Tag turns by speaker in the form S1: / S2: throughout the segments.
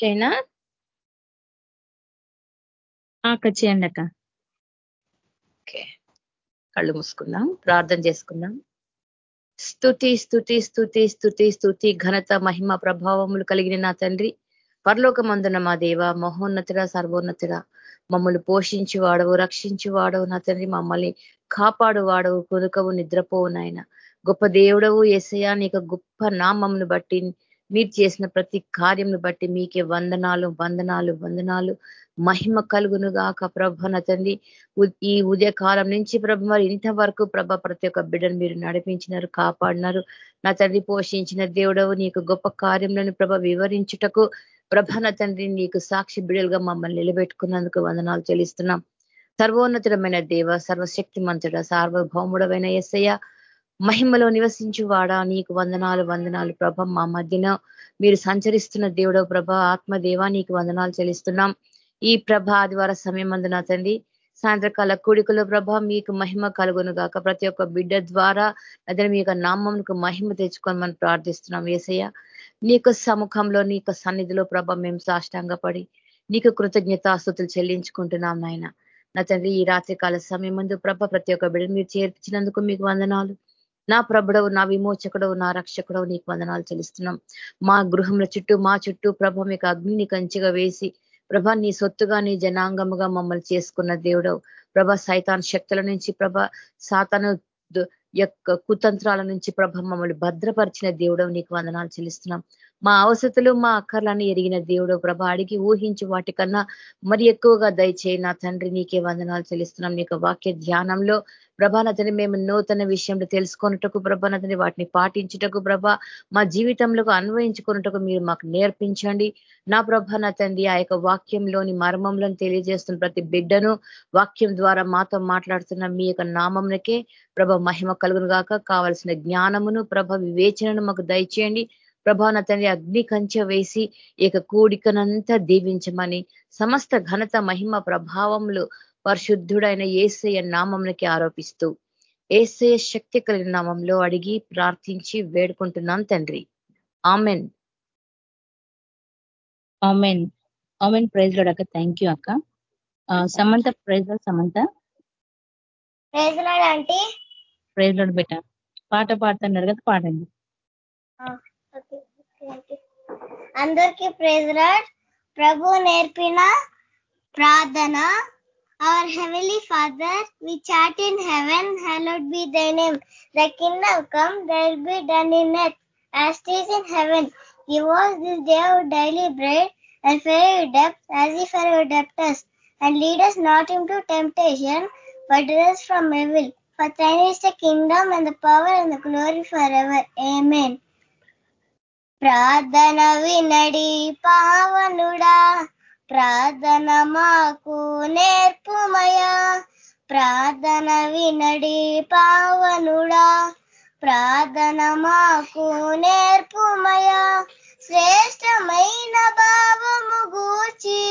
S1: China అక్క చేయండి అక్క.
S2: ఓకే. కళ్ళు మూసుకుందాం. ప్రార్థన చేసుకుందాం. స్థుతి స్థుతి స్థుతి స్థుతి స్థుతి ఘనత మహిమ ప్రభావములు కలిగిన నా తండ్రి. పరలోకమందున మా దేవ మహోన్నతుడ సర్వోన్నతుడ మమ్మల్ని పోషించి వాడవు రక్షించి వాడవు నా తండ్రి. మమ్మల్ని కాపాడు వాడవు కొనుకవు నిద్రపోవు నాయన. గొప్ప దేవుడవు ఎసయా నీకు గొప్ప నామమును బట్టి మీరు చేసిన ప్రతి కార్యంను బట్టి మీకే వందనాలు వందనాలు వందనాలు. మహిమ కలుగును గాక ప్రభ నా తండ్రి. ఈ ఉదయకాలం నుంచి ప్రభ మరి ఇంతవరకు ప్రభ ప్రతి ఒక్క బిడ్డను మీరు నడిపించినారు కాపాడినారు. నా తండ్రి పోషించిన దేవుడవు నీకు గొప్ప కార్యంలోని ప్రభ వివరించుటకు ప్రభ నా తండ్రి నీకు సాక్షి బిడ్డలుగా మమ్మల్ని నిలబెట్టుకున్నందుకు వందనాలు చెల్లిస్తున్నాం. సర్వోన్నతుడమైన దేవ సర్వశక్తి మంతుడ సార్వభౌముడమైన ఎస్సయ్య మహిమలో నివసించు వాడా నీకు వందనాలు వందనాలు ప్రభ. మా మధ్యన మీరు సంచరిస్తున్న దేవుడో ప్రభ. ఆత్మదేవా నీకు వందనాలు చెల్లిస్తున్నాం. ఈ ప్రభ ఆదివార సమయం అందున తండ్రి సాయంత్రకాల కూడికలో ప్రభ మీకు మహిమ కలుగును గాక. ప్రతి ఒక్క బిడ్డ ద్వారా అదే మీ యొక్క నామంకు మహిమ తెచ్చుకొని మనం ప్రార్థిస్తున్నాం. ఏసయ్య నీకు సముఖంలో నీకు సన్నిధిలో ప్రభ మేము సాష్టాంగపడి నీకు కృతజ్ఞతాస్తుతులు చెల్లించుకుంటున్నాం నాయన. నా తండ్రి ఈ రాత్రికాల సమయం ముందు ప్రభ ప్రతి ఒక్క బిడ్డ మీరు చేర్పించినందుకు మీకు వందనాలు. నా ప్రభుడవు నా విమోచకుడవు నా రక్షకుడవు నీకు వందనాలు చెల్లిస్తున్నాం. మా గృహంల చుట్టూ మా చుట్టూ ప్రభ మీకు అగ్నిని కంచిగా వేసి ప్రభ నీ సొత్తుగా నీ జనాంగముగా మమ్మల్ని చేసుకున్న దేవుడవు. ప్రభ సైతాన్ శక్తుల నుంచి ప్రభ సాతాను యొక్క కుతంత్రాల నుంచి ప్రభ మమ్మల్ని భద్రపరిచిన దేవుడవు. నీకు వందనాలు చెల్లిస్తున్నాం. మా అవసతులు మా అక్కర్లను ఎరిగిన దేవుడు ప్రభ. అడిగి ఊహించి వాటికన్నా మరి ఎక్కువగా దయచేయి. నా తండ్రి నీకే వందనాలు చెల్లిస్తున్నాం. నీకు వాక్య ధ్యానంలో ప్రభానతని మేము నూతన విషయంలో తెలుసుకున్నటకు ప్రభానతని వాటిని పాటించుటకు ప్రభ మా జీవితంలో అన్వయించుకున్నటకు మీరు మాకు నేర్పించండి. నా ప్రభ తండ్రి ఆ యొక్క వాక్యంలోని మర్మంలో తెలియజేస్తున్న ప్రతి బిడ్డను వాక్యం ద్వారా మాతో మాట్లాడుతున్న మీ యొక్క నామంకే ప్రభ మహిమ కలుగును గాక. కావలసిన జ్ఞానమును ప్రభ వివేచనను మాకు దయచేయండి. ప్రభాన తండ్రి అగ్ని కంచె వేసి ఇక కూడికనంతా దీవించమని సమస్త ఘనత మహిమ ప్రభావములు పరిశుద్ధుడైన ఏసయ్య నామంకి ఆరోపిస్తూ ఏసయ్య శక్తి కలిగిన నామంలో అడిగి ప్రార్థించి వేడుకుంటున్నాం తండ్రి. ఆమెన్.
S1: ఆమెన్. ఆమెన్. ప్రైజ్ లోడ్ అక్క. థ్యాంక్ యూ అక్క. సమంత ప్రైజ్లో సమంత.
S3: ప్రైజ్ లోడ్ అంటే
S1: ప్రైజ్ లోడ్ బెట. పాట పాడుతున్నారు కదా పాడండి.
S3: అందరికీ ప్రైజ్ లాడ్ ప్రభు నేర్పిన ప్రార్థన Our Heavenly Father, we chat in heaven, hallowed be thy name. The kingdom come, there be done in earth, as it is in heaven. he was this day our daily bread, and forgive our debts, as if our debtors, and lead us not into temptation, but deliver us from evil. For thine is the kingdom, and the power, and the glory forever. Amen. ప్రార్థన వినడి పావనుడా ప్రార్థన మాకు నేర్పుమయా. ప్రార్థన వినడి పావనుడా ప్రార్థన మాకు నేర్పుమయా. శ్రేష్టమైన భావము గూచి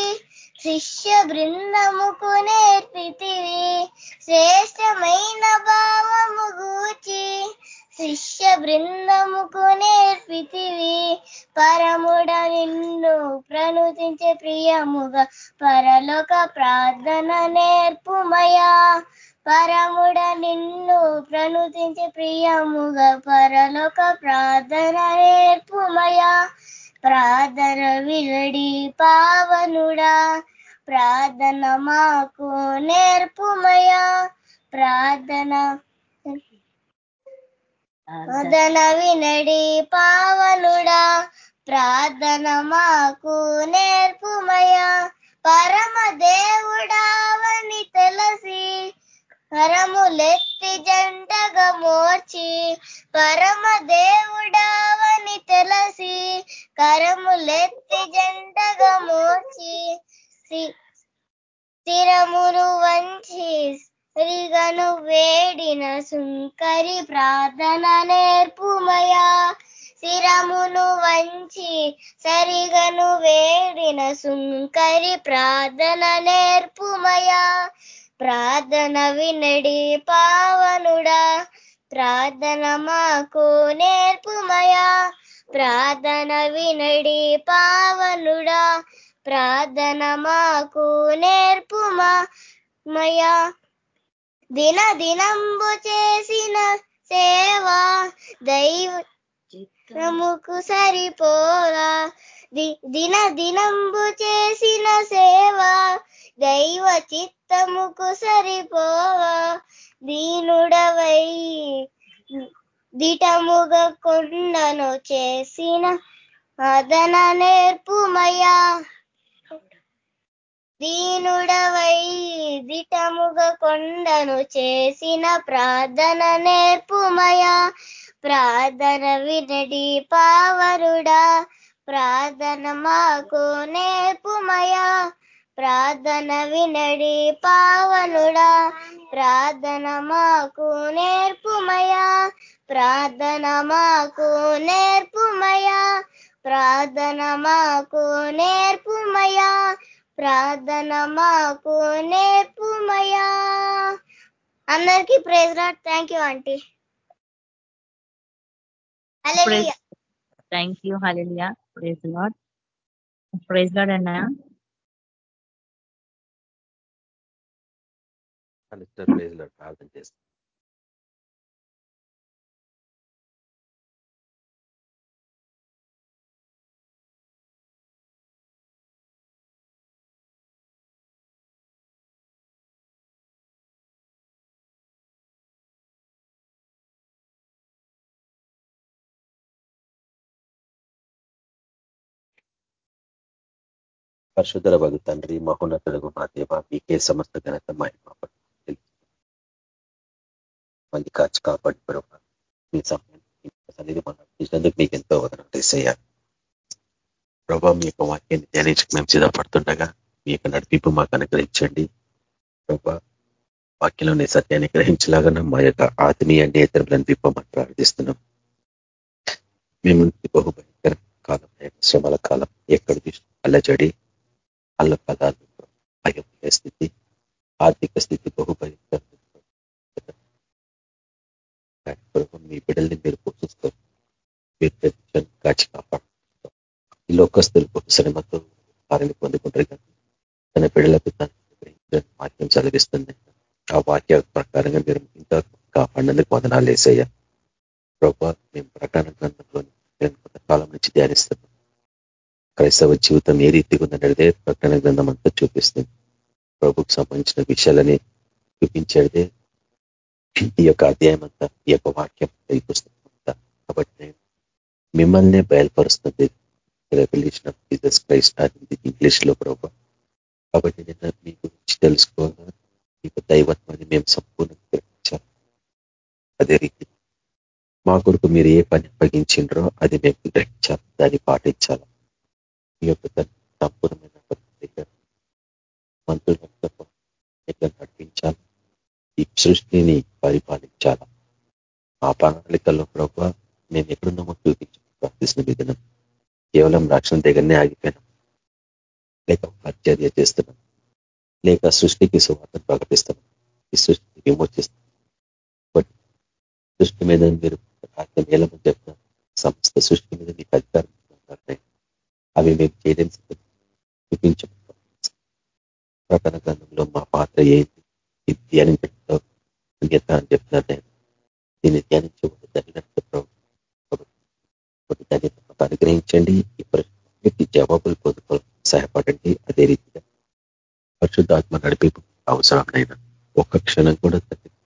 S3: శిష్య బృందముకు నేర్పితివి. శ్రేష్టమైన భావము గూచి శిష్య బృందముకు నేర్పితివి. పరముడ నిన్ను ప్రణుతించే ప్రియముగా. పరలోక ప్రార్థన నేర్పుమయా. పరముడ నిన్ను ప్రణుతించే ప్రియముగా. పరలోక ప్రార్థన నేర్పుమయా. ప్రార్థన విరడి పావనుడా. ప్రార్థన మాకు నేర్పుమయా. ప్రార్థన ప్రార్థన వినడి పావనుడా ప్రార్థన మాకు నేర్పుమయా. పరమ దేవుడావని తెలిసి కరములెత్తి జంటగా మోర్చి పరమ దేవుడావని తెలిసి కరములెత్తి జంటగా మోర్చి స్థిరమును వంచి రిగను వేడిన సుంకరి ప్రార్థన నేర్పుమయా. శిరమును వంచి సరిగను వేడిన సుంకరి ప్రార్థన నేర్పుమయా. ప్రార్థన వినడి పావనుడా ప్రార్థన మాకు నేర్పుమయా. ప్రార్థన వినడి పావనుడా ప్రార్థన మాకు నేర్పుమా మయా దిన దినంబు చేసిన సేవ దైవ చిత్తముకు సరిపోరా. దిన దినంబు చేసిన సేవ దైవ చిత్తముకు సరిపోవా దీనుడవై దిటముగా కొండను చేసిన అదన నేర్పుమయా దీనుడవై దిటముగ కొండను చేసిన ప్రార్థన నేర్పుమయా. ప్రార్థన వినడి పావరుడా ప్రార్థన మాకు నేర్పుమయా. ప్రార్థన వినడి పావనుడా ప్రార్థన మాకు నేర్పుమయా. ప్రార్థన మాకు నేర్పుమయా. ప్రార్థన మాకు నేర్పుమయా. ప్రార్థన మాకు నేర్పుమయా అందరికి praise Lord thank you aunty
S1: thank you హలియా praise Lord praise Lord అన్నా
S4: ప్రార్థన చేస్తాం పరిశుద్ధర వగు తండ్రి మహోన్నతుడు మా దేవ మీకే సమస్త ఘనత మహిమ మంది కాచి కాపాడి ప్రభావ మీ సమయం సన్నిధి మనం ఇచ్చినందుకు మీకు ఎంతో వదనయ్యా ప్రభా మీ యొక్క వాక్యాన్ని ధ్యానించక మేము సిద్ధపడుతుండగా మీ యొక్క నడిపింపు మాకు అనుగ్రహించండి. ప్రభా వాక్యంలోని సత్యాన్ని గ్రహించలాగా మా యొక్క ఆత్మీయ నేతరులను విప్పమని ప్రార్థిస్తున్నాం. మేము బహుభయంకర కాలం శ్రమల కాలం ఎక్కడ అల్లచడి అల్ల పదాలు భయపడే స్థితి ఆర్థిక స్థితి బహుభయంకర మీ బిడ్డల్ని మీరు పోషిస్తారు. మీరు ప్రతి కాచి కాపాడుతారు ఈ లోకస్తులు శ్రమతో వారిని పొందుకుంటారు కానీ తన బిడ్డలకు తన వాక్యం చదివిస్తుంది. ఆ వాక్య ప్రకారంగా మీరు ఇంకా కాపాడినందుకు వదనాలు వేసయ్యా ప్రభావ మేము ప్రకటన గ్రంథంలో కొంతకాలం నుంచి ధ్యానిస్తున్నాం. క్రైస్తవ జీవితం ఏ రీతిగా ఉందనేదే ప్రకటన గ్రంథం అంతా చూపిస్తుంది. ప్రభుకు సంబంధించిన విషయాలని చూపించేదే ఈ యొక్క అధ్యాయం అంతా ఈ యొక్క వాక్యం ఈ పుస్తకం అంతా. కాబట్టి మిమ్మల్ని మిమ్మల్నే బయలుపరుస్తుంది రెవల్యూషన్ ఆఫ్ జీసస్ క్రైస్ట్ అనేది ఇంగ్లీష్లో ప్రభు. కాబట్టి నేను మీ గురించి తెలుసుకోవాలా మీకు దైవత్వాన్ని మేము సంపూర్ణంగా గ్రహించాలి. అదే రీతి మా కొరకు మీరు ఏ పని అప్పగించిండ్రో అది మేము గ్రహించాలి దాన్ని పాటించాలి. ఈ యొక్క సంపూర్ణమైన మంత్రులంతా నడిపించాలి. ఈ సృష్టిని పరిపాలించాలి. ఆ ప్రణాళికల్లో ప్రభు మేము ఎక్కడున్నామో చూపించి ప్రార్థిస్తున్న విధానం కేవలం రక్షణ దగ్గరనే ఆగిపోయినాం. లేక పరిచర్య చేస్తున్నాం. లేక సృష్టికి సువార్తను ప్రకటిస్తున్నాం. ఈ సృష్టిని విమోచిస్తున్నాం. సృష్టి మీద మీరు రాజ్యం ఏలమని చెప్తున్నారు సమస్త సృష్టి మీద మీకు అధికారం అవి మేము చేయడం చూపించాం ప్రకటన గ్రంథంలో మా పాత్ర ఏంటి? ఇది ధ్యానించడంలో అని చెప్తున్నారు నేను దీన్ని ధ్యానించబడి తగినట్టు దాన్ని అనుగ్రహించండి. ఈ ప్రశ్నకి జవాబులు పొందుకోవడం సహాయపడండి. అదే రీతిగా పరిశుద్ధాత్మ నడిపి అవసరమైన ఒక్క క్షణం కూడా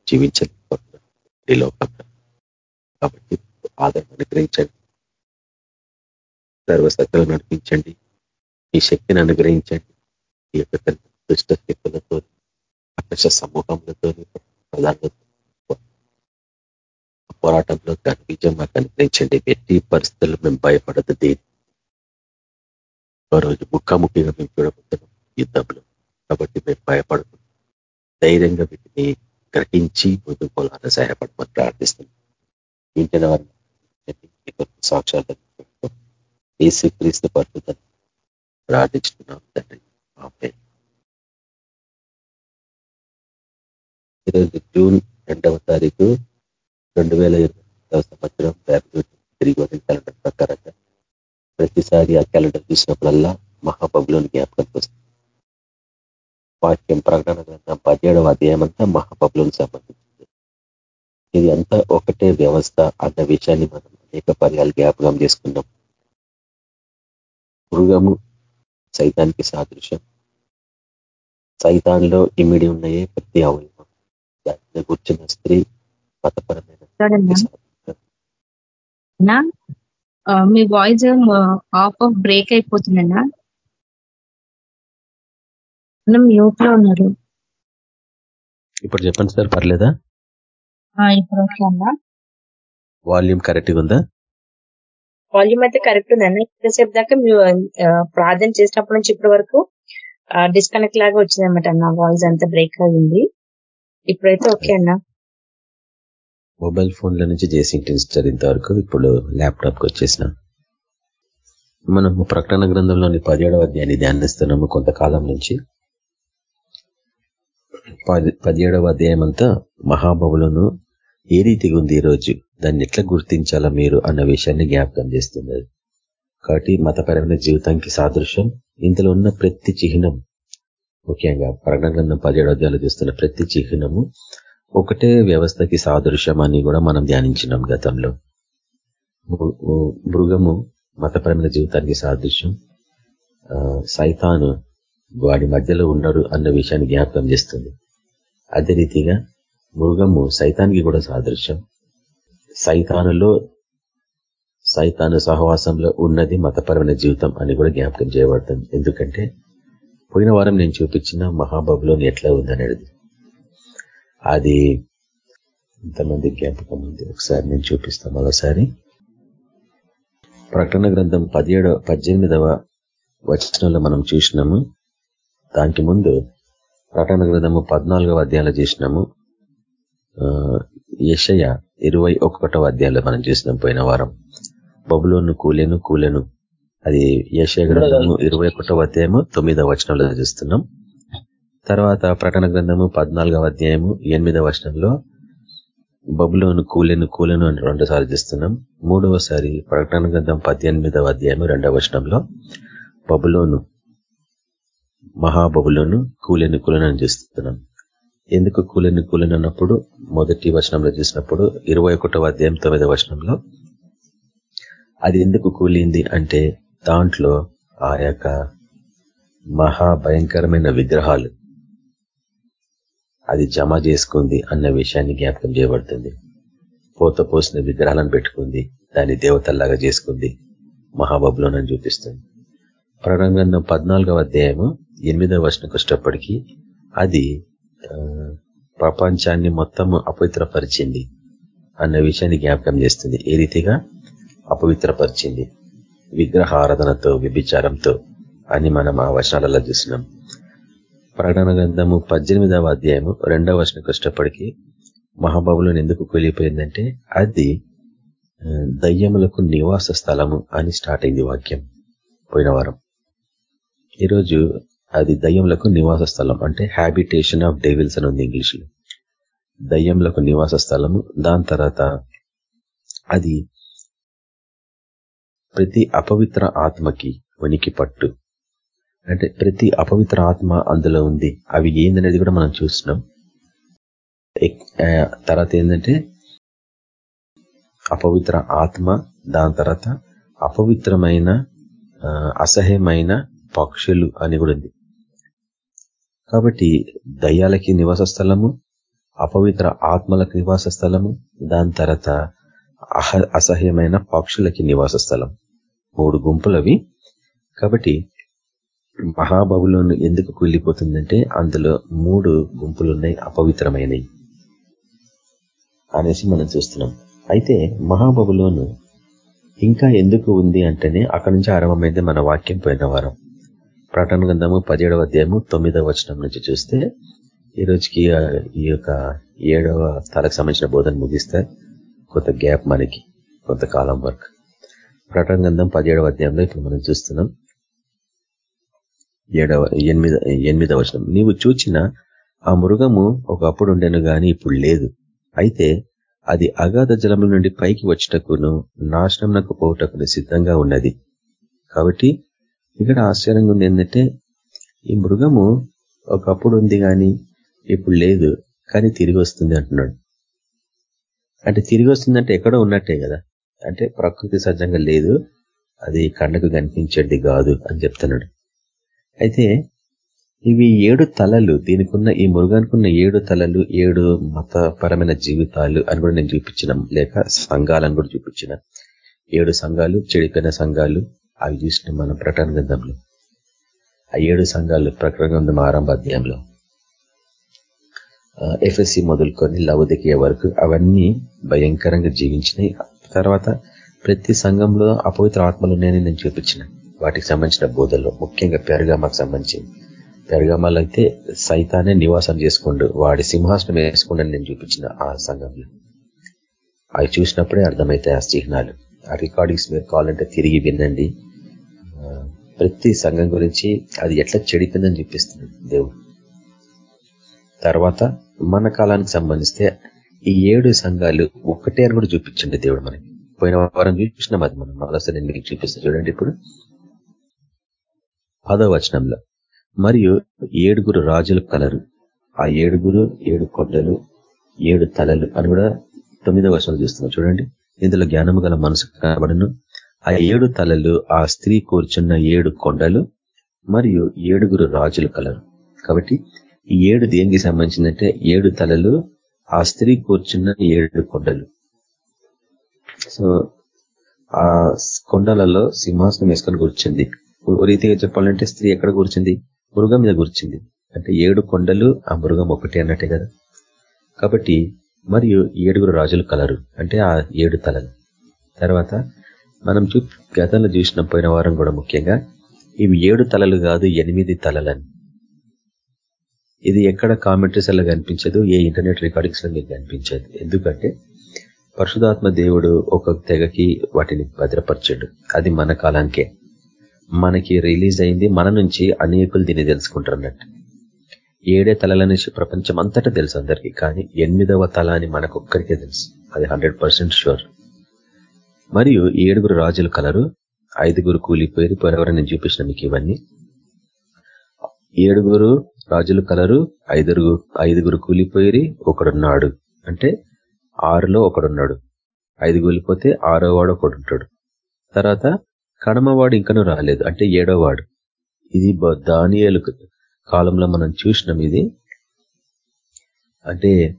S4: జీవించలేకపోతున్నారు ఈ లోకంలో. కాబట్టి ఆదరణ అనుగ్రహించండి. సర్వసత్తులు నడిపించండి ఈ శక్తిని అనుగ్రహించండి. ఈ యొక్క దుష్ట శక్తులతో ఆకాశ సమూహములతో ప్రధానతో పోరాటంలో కనిపించం మాకు అనుగ్రహించండి. ఎట్టి పరిస్థితుల్లో మేము భయపడదు దేని. రోజు ముఖాముఖిగా మేము చూడబోతున్నాం యుద్ధంలో. కాబట్టి మేము భయపడదు ధైర్యంగా వీటిని గ్రహించి ముందుకు పోలాలని సహాయపడమని ప్రార్థిస్తున్నాం. వింటున్న వారిని సాక్షాత్ ఏసు క్రీస్తు పట్టుదని ప్రార్థించుకున్నాం తండ్రి ఈరోజు జూన్ రెండవ తారీఖు రెండు వేల ఇరవై సంవత్సరం గ్రిగోరియన్ క్యాలెండర్ ప్రకారంగా ప్రతిసారి ఆ క్యాలెండర్ చూసినప్పుడల్లా మహాబబులోని జ్ఞాపకం వస్తుంది. వాక్యం ప్రకటన గ్రంథం పదిహేడవ అధ్యాయం అంతా మహాబబులోని సంబంధించింది. ఇది అంతా ఒకటే వ్యవస్థ అన్న విషయాన్ని మనం అనేక పర్యాలు జ్ఞాపకం చేసుకున్నాం. మృగము సైతానికి సాదృశ్యం. సైతాన్లో ఇమిడి ఉన్నాయే ప్రతి అవయవం. దాని కూర్చున్న స్త్రీ మతపరమైన
S1: మీ వాయిస్ ఆఫ్ ఆఫ్ బ్రేక్ అయిపోతుందన్నా మ్యూట్లో ఉన్నారు.
S4: ఇప్పుడు చెప్పండి సార్ పర్లేదా?
S1: ఇప్పుడు
S4: వాల్యూమ్ కరెక్ట్గా ఉందా?
S1: వాల్యూమ్ అయితే కరెక్ట్ ఉందన్న ఇంతసేపు దాకా మీరు ప్రార్థన చేసినప్పటి నుంచి ఇప్పటి వరకు డిస్కనెక్ట్ లాగా వచ్చిందన్నమాట నా వాయిస్ అంతా బ్రేక్ అయింది ఇప్పుడైతే ఓకే అన్న.
S4: మొబైల్ ఫోన్ల నుంచి చేసి సిస్టర్ ఇంతవరకు ఇప్పుడు ల్యాప్టాప్కి వచ్చేసిన. మనము ప్రకటన గ్రంథంలోని పదిహేడవ అధ్యాయాన్ని ధ్యానిస్తున్నాము కొంతకాలం నుంచి. పది పదిహేడవ అధ్యాయం అంతా మహాబబులను ఏ రీతిగా ఉంది ఈరోజు? దాన్ని ఎట్లా గుర్తించాలా మీరు అన్న విషయాన్ని జ్ఞాపకం చేస్తున్నారు. కాబట్టి మతపరమైన జీవితానికి సాదృశ్యం ఇందులో ఉన్న ప్రతి చిహ్నం ముఖ్యంగా ప్రకటన గ్రంథం చూస్తున్న ప్రతి చిహ్నము ఒకటే వ్యవస్థకి సాదృశ్యం అని కూడా మనం ధ్యానించినాం గతంలో. మృగము మతపరమైన జీవితానికి సాదృశ్యం. సైతాను వాడి మధ్యలో ఉన్నాడు అన్న విషయాన్ని జ్ఞాపకం చేస్తుంది. అదే రీతిగా మృగము సైతానికి కూడా సాదృశ్యం. సైతానులో సైతాను సహవాసంలో ఉన్నది మతపరమైన జీవితం అని కూడా జ్ఞాపకం చేయబడుతుంది. ఎందుకంటే పోయిన వారం నేను చూపించిన మహాబాబులోని ఎట్లా ఉందనేది. అది ఇంతమంది జ్ఞాపకం ఉంది. ఒకసారి నేను చూపిస్తాను మరోసారి. ప్రకటన గ్రంథం పదిహేడవ పద్దెనిమిదవ వచనంలో మనం చూసినాము. దానికి ముందు ప్రకటన గ్రంథము పద్నాలుగవ అధ్యాయంలో చూసినాము. యషయ ఇరవై ఒకటవ అధ్యాయంలో మనం చూసినాం పోయిన వారం. బబులోను కూలెను కూలెను. అది యశయ గ్రంథము ఇరవై ఒకటవ అధ్యాయము తొమ్మిదవ వచనంలో చూస్తున్నాం. తర్వాత ప్రకటన గ్రంథము పద్నాలుగవ అధ్యాయము ఎనిమిదవ వచనంలో బబులోను కూలెను కూలెను అని రెండోసారి చూస్తున్నాం. మూడవసారి ప్రకటన గ్రంథం పద్దెనిమిదవ అధ్యాయము రెండవ వచనంలో బబులోను మహాబబులోను కూలెను కూలెను అని చూస్తున్నాం. ఎందుకు కూలని కూలని అన్నప్పుడు మొదటి వచనంలో చూసినప్పుడు ఇరవై ఒకటవ అధ్యాయం తొమ్మిదవ వచనంలో అది ఎందుకు కూలింది అంటే దాంట్లో ఆ యొక్క మహాభయంకరమైన విగ్రహాలు అది జమ చేసుకుంది అన్న విషయాన్ని జ్ఞాపకం చేయబడుతుంది. పోత పోసిన విగ్రహాలను పెట్టుకుంది దాన్ని దేవతల్లాగా చేసుకుంది మహాబబులోనని చూపిస్తుంది. ప్రారంభంలో పద్నాలుగవ అధ్యాయము ఎనిమిదవ వర్షం వచ్చేటప్పటికీ అది ప్రపంచాన్ని మొత్తం అపవిత్రపరిచింది అన్న విషయాన్ని జ్ఞాపకం చేస్తుంది. ఏ రీతిగా? అపవిత్రపరిచింది. విగ్రహారాధనతో వ్యభిచారంతో అని మనం ఆ వచనాలలో చూసినాం. ప్రకటన గ్రంథము పద్దెనిమిదవ అధ్యాయము రెండవ వచనం కష్టపడికి మహాబాబులను ఎందుకు కూలిపోయిందంటే అది దయ్యములకు నివాస స్థలము అని స్టార్ట్ అయింది వాక్యం పోయిన వారం. ఈరోజు అది దయ్యంలకు నివాస స్థలం అంటే హ్యాబిటేషన్ ఆఫ్ డేవిల్స్ అని ఉంది ఇంగ్లీష్లో. దయ్యంలకు నివాస స్థలము. దాని తర్వాత అది ప్రతి అపవిత్ర ఆత్మకి ఉనికి పట్టు. అంటే ప్రతి అపవిత్ర ఆత్మ అందులో ఉంది. అవి ఏందనేది కూడా మనం చూస్తున్నాం. తర్వాత ఏంటంటే అపవిత్ర ఆత్మ దాని తర్వాత అపవిత్రమైన అసహ్యమైన పక్షులు అని కూడా ఉంది. కాబట్టి దయ్యాలకి నివాస స్థలము అపవిత్ర ఆత్మలకు నివాస స్థలము దాని తర్వాత అసహ్యమైన పక్షులకి నివాస స్థలం. మూడు గుంపులవి. కాబట్టి మహాబబులోను ఎందుకు కూలిపోతుందంటే అందులో మూడు గుంపులున్నాయి అపవిత్రమైనవి అనేసి మనం చూస్తున్నాం. అయితే మహాబబులోను ఇంకా ఎందుకు ఉంది అంటేనే అక్కడి నుంచి ఆరంభమైంది మన వాక్యం పోయిన వారం. ప్రకటన గంధము పదిహేడవ అధ్యాయము తొమ్మిదవ వచనం నుంచి చూస్తే ఈ రోజుకి ఈ యొక్క ఏడవ స్థలకు సంబంధించిన బోధన ముగిస్తే కొంత గ్యాప్ మనకి కొంతకాలం వరకు. ప్రకటన గంధం పదిహేడవ అధ్యాయంలో ఇప్పుడు మనం చూస్తున్నాం. ఏడవ ఎనిమిద ఎనిమిదవ వచనం. నీవు చూచిన ఆ మృగము ఒకప్పుడు ఉండేను గాని ఇప్పుడు లేదు. అయితే అది అగాధ జలముల నుండి పైకి వచ్చటకును నాశనంకు పోవటకును సిద్ధంగా ఉన్నది. కాబట్టి ఇక్కడ ఆశ్చర్యంగా ఉంది ఏంటంటే ఈ మృగము ఒకప్పుడు ఉంది కానీ ఇప్పుడు లేదు కానీ తిరిగి వస్తుంది అంటున్నాడు. అంటే తిరిగి వస్తుందంటే ఎక్కడో ఉన్నట్టే కదా. అంటే ప్రకృతి సజ్జంగా లేదు అది కళ్ళకు కనిపించేది కాదు అని చెప్తున్నాడు. అయితే ఇవి ఏడు తలలు దీనికున్న ఈ మృగానికి ఏడు తలలు ఏడు మతపరమైన జీవితాలు అని కూడా నేను చూపించిన లేక సంఘాలను కూడా చూపించిన. ఏడు సంఘాలు చెడిపోయిన సంఘాలు అవి చూసిన మనం ప్రకటన గ్రంథంలో ఆ ఏడు సంఘాలు ప్రకటన గ్రంథం ఆరంభ అధ్యాయంలో ఎఫ్ఎస్సి మొదలుకొని లవదికియ వరకు అవన్నీ భయంకరంగా జీవించినాయి. తర్వాత ప్రతి సంఘంలో అపవిత్ర ఆత్మలు ఉన్నాయని నేను చూపించిన. వాటికి సంబంధించిన బోధల్లో ముఖ్యంగా పెరగామకు సంబంధించింది. పెరగామాలు అయితే సైతానే నివాసం చేసుకోండు వాడి సింహాసనం వేసుకోండి నేను చూపించిన ఆ సంఘంలో. అవి చూసినప్పుడే అర్థమవుతాయి ఆ చిహ్నాలు. ఆ రికార్డింగ్స్ మీరు కావాలంటే తిరిగి వినండి. ప్రతి సంఘం గురించి అది ఎట్లా చెడిపోయిందని చూపిస్తున్నాడు దేవుడు. తర్వాత మన కాలానికి సంబంధిస్తే ఈ ఏడు సంఘాలు ఒక్కటే అని కూడా చూపించండి దేవుడు మనకి. పోయిన వారం చూపించినాం అది మనం. మరోసారి నేను మీకు చూపిస్తాను చూడండి ఇప్పుడు. పదో వచనంలో. మరియు ఏడుగురు రాజులు కలరు. ఆ ఏడుగురు ఏడు కొండలు ఏడు తలలు అని కూడా తొమ్మిదో వర్షాలు చూస్తున్నాం. చూడండి. ఇందులో జ్ఞానము గల మనసు కనబడను. ఆ ఏడు తలలు ఆ స్త్రీ కూర్చున్న ఏడు కొండలు మరియు ఏడుగురు రాజులు కలరు. కాబట్టి ఈ ఏడు దేనికి సంబంధించిందంటే ఏడు తలలు ఆ స్త్రీ కూర్చున్న ఏడు కొండలు. సో ఆ కొండలలో సింహాసనం వేసుకొని కూర్చుంది. రీతిగా చెప్పాలంటే స్త్రీ ఎక్కడ కూర్చుంది? మృగం మీద కూర్చుంది. అంటే ఏడు కొండలు ఆ మృగం ఒకటి అన్నట్టే కదా. కాబట్టి మరియు ఏడుగురు రాజులు కలరు అంటే ఆ ఏడు తలలు. తర్వాత మనం చూ గతంలో చూసిన పోయిన వారం కూడా ముఖ్యంగా ఇవి ఏడు తలలు కాదు ఎనిమిది తలలని. ఇది ఎక్కడ కామెంటరీస్లో కనిపించదు ఏ ఇంటర్నెట్ రికార్డింగ్స్లో మీకు కనిపించదు. ఎందుకంటే పరశుధాత్మ దేవుడు ఒక తెగకి వాటిని భద్రపరచడు. అది మన కాలానికే. మనకి రిలీజ్ అయింది మన నుంచి అనేకులు దీన్ని తెలుసుకుంటారు అన్నట్టు ఏడే తలల నుంచి ప్రపంచం అంతటా తెలుసు అందరికీ కానీ ఎనిమిదవ తల అని మనకొక్కరికే తెలుసు. అది హండ్రెడ్ పర్సెంట్ షూర్ మరియు ఏడుగురు రాజులు కలరు ఐదుగురు కూలిపోయి పోయినవరం నేను చూపించిన మీకు ఇవన్నీ. ఏడుగురు రాజులు కలరు ఐదుగురు ఐదుగురు కూలిపోయి ఒకడున్నాడు. అంటే ఆరులో ఒకడున్నాడు. ఐదు కూలిపోతే ఆరో వాడు ఒకడు ఉంటాడు తర్వాత కడమవాడు ఇంకనూ రాలేదు. అంటే ఏడో వాడు. ఇది దానియలు కాలంలో మనం చూసినాం ఇది. అంటే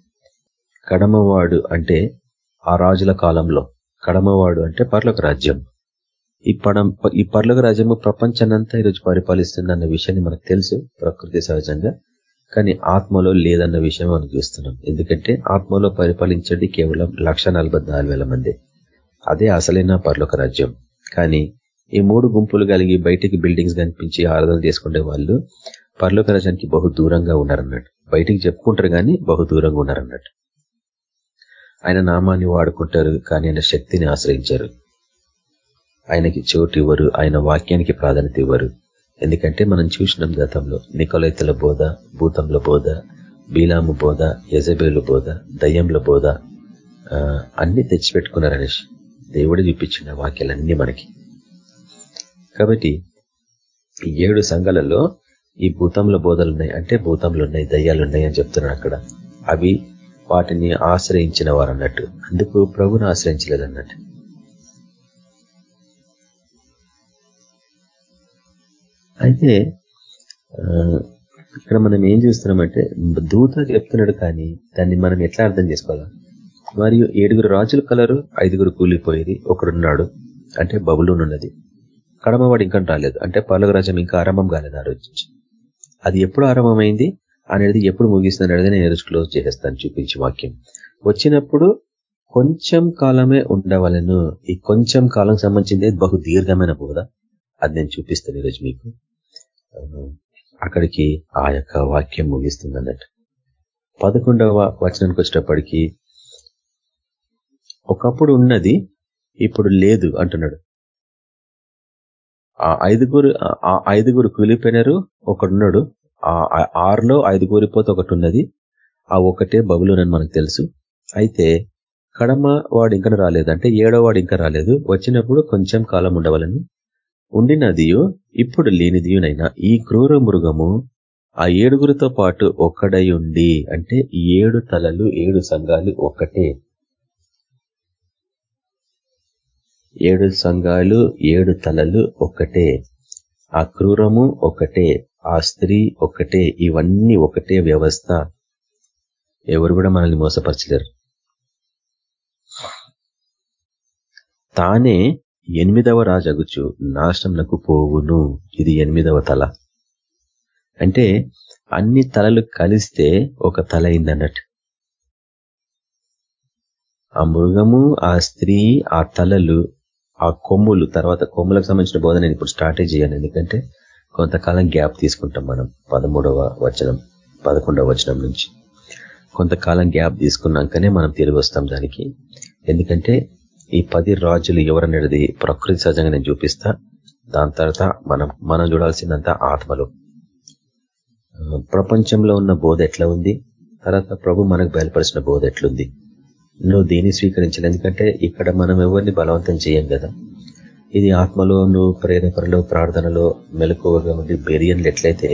S4: కడమవాడు అంటే ఆ రాజుల కాలంలో. కడమవాడు అంటే పర్లోక రాజ్యం. ఈ పడం ఈ పర్లోక రాజ్యము ప్రపంచాన్నంతా ఈరోజు పరిపాలిస్తుంది అన్న విషయాన్ని మనకు తెలుసు ప్రకృతి సహజంగా. కానీ ఆత్మలో లేదన్న విషయం మనం చూస్తున్నాం. ఎందుకంటే ఆత్మలో పరిపాలించేది కేవలం లక్ష మంది. అదే అసలైన పర్లోక రాజ్యం. కానీ ఈ మూడు గుంపులు కలిగి బయటికి బిల్డింగ్స్ కనిపించి ఆరాధన చేసుకునే వాళ్ళు పర్లోక రాజ్యానికి బహు దూరంగా ఉన్నారన్నట్టు బయటికి చెప్పుకుంటారు కానీ బహు దూరంగా ఉన్నారన్నట్టు ఆయన నామాన్ని వాడుకుంటారు కానీ ఆయన శక్తిని ఆశ్రయించారు. ఆయనకి చోటు ఇవ్వరు ఆయన వాక్యానికి ప్రాధాన్యత ఇవ్వరు. ఎందుకంటే మనం చూసినాం గతంలో నికోలైతుల బోధ భూతంల బోధ బీలాము బోధ యజబేలు బోధ దయ్యంల బోధ అన్ని తెచ్చిపెట్టుకున్నారు అనేసి దేవుడు చూపించిన వాక్యాలన్నీ మనకి. కాబట్టి ఈ ఏడు సంఘాలలో ఈ భూతంలో బోధలు ఉన్నాయి అంటే భూతంలు ఉన్నాయి దయ్యాలు ఉన్నాయి అని చెప్తున్నాడు అక్కడ. అవి వాటిని ఆశ్రయించిన వారు అన్నట్టు అందుకు ప్రభుని ఆశ్రయించలేదు అన్నట్టు అయితే ఇక్కడ మనం ఏం చూస్తున్నామంటే దూత చెప్తున్నాడు కానీ దాన్ని మనం ఎట్లా అర్థం చేసుకోవాలా? మరియు ఏడుగురు రాజుల కలరు ఐదుగురు కూలిపోయేది. ఒకడున్నాడు. అంటే బబులోనున్నది. కడమవాడు ఇంకా రాలేదు. అంటే పలుగు రాజ్యం ఇంకా ఆరంభం కాలేదు ఆ రోజు అది ఎప్పుడు ఆరంభమైంది అనేది ఎప్పుడు ముగిస్తుంది అనేది నేను ఈరోజు క్లోజ్ చేసేస్తాను చూపించి వాక్యం. వచ్చినప్పుడు కొంచెం కాలమే ఉండవలను. ఈ కొంచెం కాలం సంబంధించింది బహు దీర్ఘమైన బోధ. అది నేను చూపిస్తాను ఈరోజు మీకు. అక్కడికి ఆ యొక్క వాక్యం ముగిస్తుంది అన్నట్టు. పదకొండవ వచనానికి వచ్చేటప్పటికి ఒకప్పుడు ఉన్నది ఇప్పుడు లేదు అంటున్నాడు. ఆ ఐదుగురు ఆ ఐదుగురు కూలిపోయినారు ఒకడున్నాడు. ఆ ఆరులో ఐదుగురిపోతే ఒకటి ఉన్నది ఆ ఒకటే బబులోనని మనకు తెలుసు. అయితే కడమ వాడు ఇంకా రాలేదు. అంటే ఏడో వాడు ఇంకా రాలేదు. వచ్చినప్పుడు కొంచెం కాలం ఉండవాలని. ఉండినదియు ఇప్పుడు లేనిదియునైనా ఈ క్రూర మృగము ఆ ఏడుగురితో పాటు ఒక్కడై ఉండి అంటే ఏడు తలలు ఏడు సంఘాలు ఒక్కటే. ఏడు సంఘాలు ఏడు తలలు ఒక్కటే ఆ క్రూరము ఒకటే ఆ స్త్రీ ఒకటే ఇవన్నీ ఒకటే వ్యవస్థ. ఎవరు కూడా మనల్ని మోసపరచలేరు. తానే ఎనిమిదవ రాజగుచు నాశనంకు పోవును. ఇది ఎనిమిదవ తల. అంటే అన్ని తలలు కలిస్తే ఒక తల అయిందన్నట్టు. ఆ మృగము ఆ స్త్రీ ఆ తలలు ఆ కొమ్ములు తర్వాత కొమ్ములకు సంబంధించిన బోధన నేను ఇప్పుడు స్టార్టే చేయను. ఎందుకంటే కొంతకాలం గ్యాప్ తీసుకుంటాం మనం పదమూడవ వచనం పదకొండవ వచనం నుంచి. కొంతకాలం గ్యాప్ తీసుకున్నాకనే మనం తిరిగి వస్తాం దానికి. ఎందుకంటే ఈ పది రాజులు ఎవరనేది ప్రకృతి సహజంగా నేను చూపిస్తా. దాని తర్వాత మనం మనం చూడాల్సిందంతా ఆత్మలు. ప్రపంచంలో ఉన్న బోధ ఎట్లా ఉంది? తర్వాత ప్రభు మనకు బయలుపరిచిన బోధ ఎట్లుంది? నువ్వు దీన్ని స్వీకరించాలి. ఎందుకంటే ఇక్కడ మనం ఎవరిని బలవంతం చేయం కదా. ఇది ఆత్మలో నువ్వు ప్రేరేపణలో ప్రార్థనలో మెలకువగా ఉండి బెరియన్లు ఎట్లయితే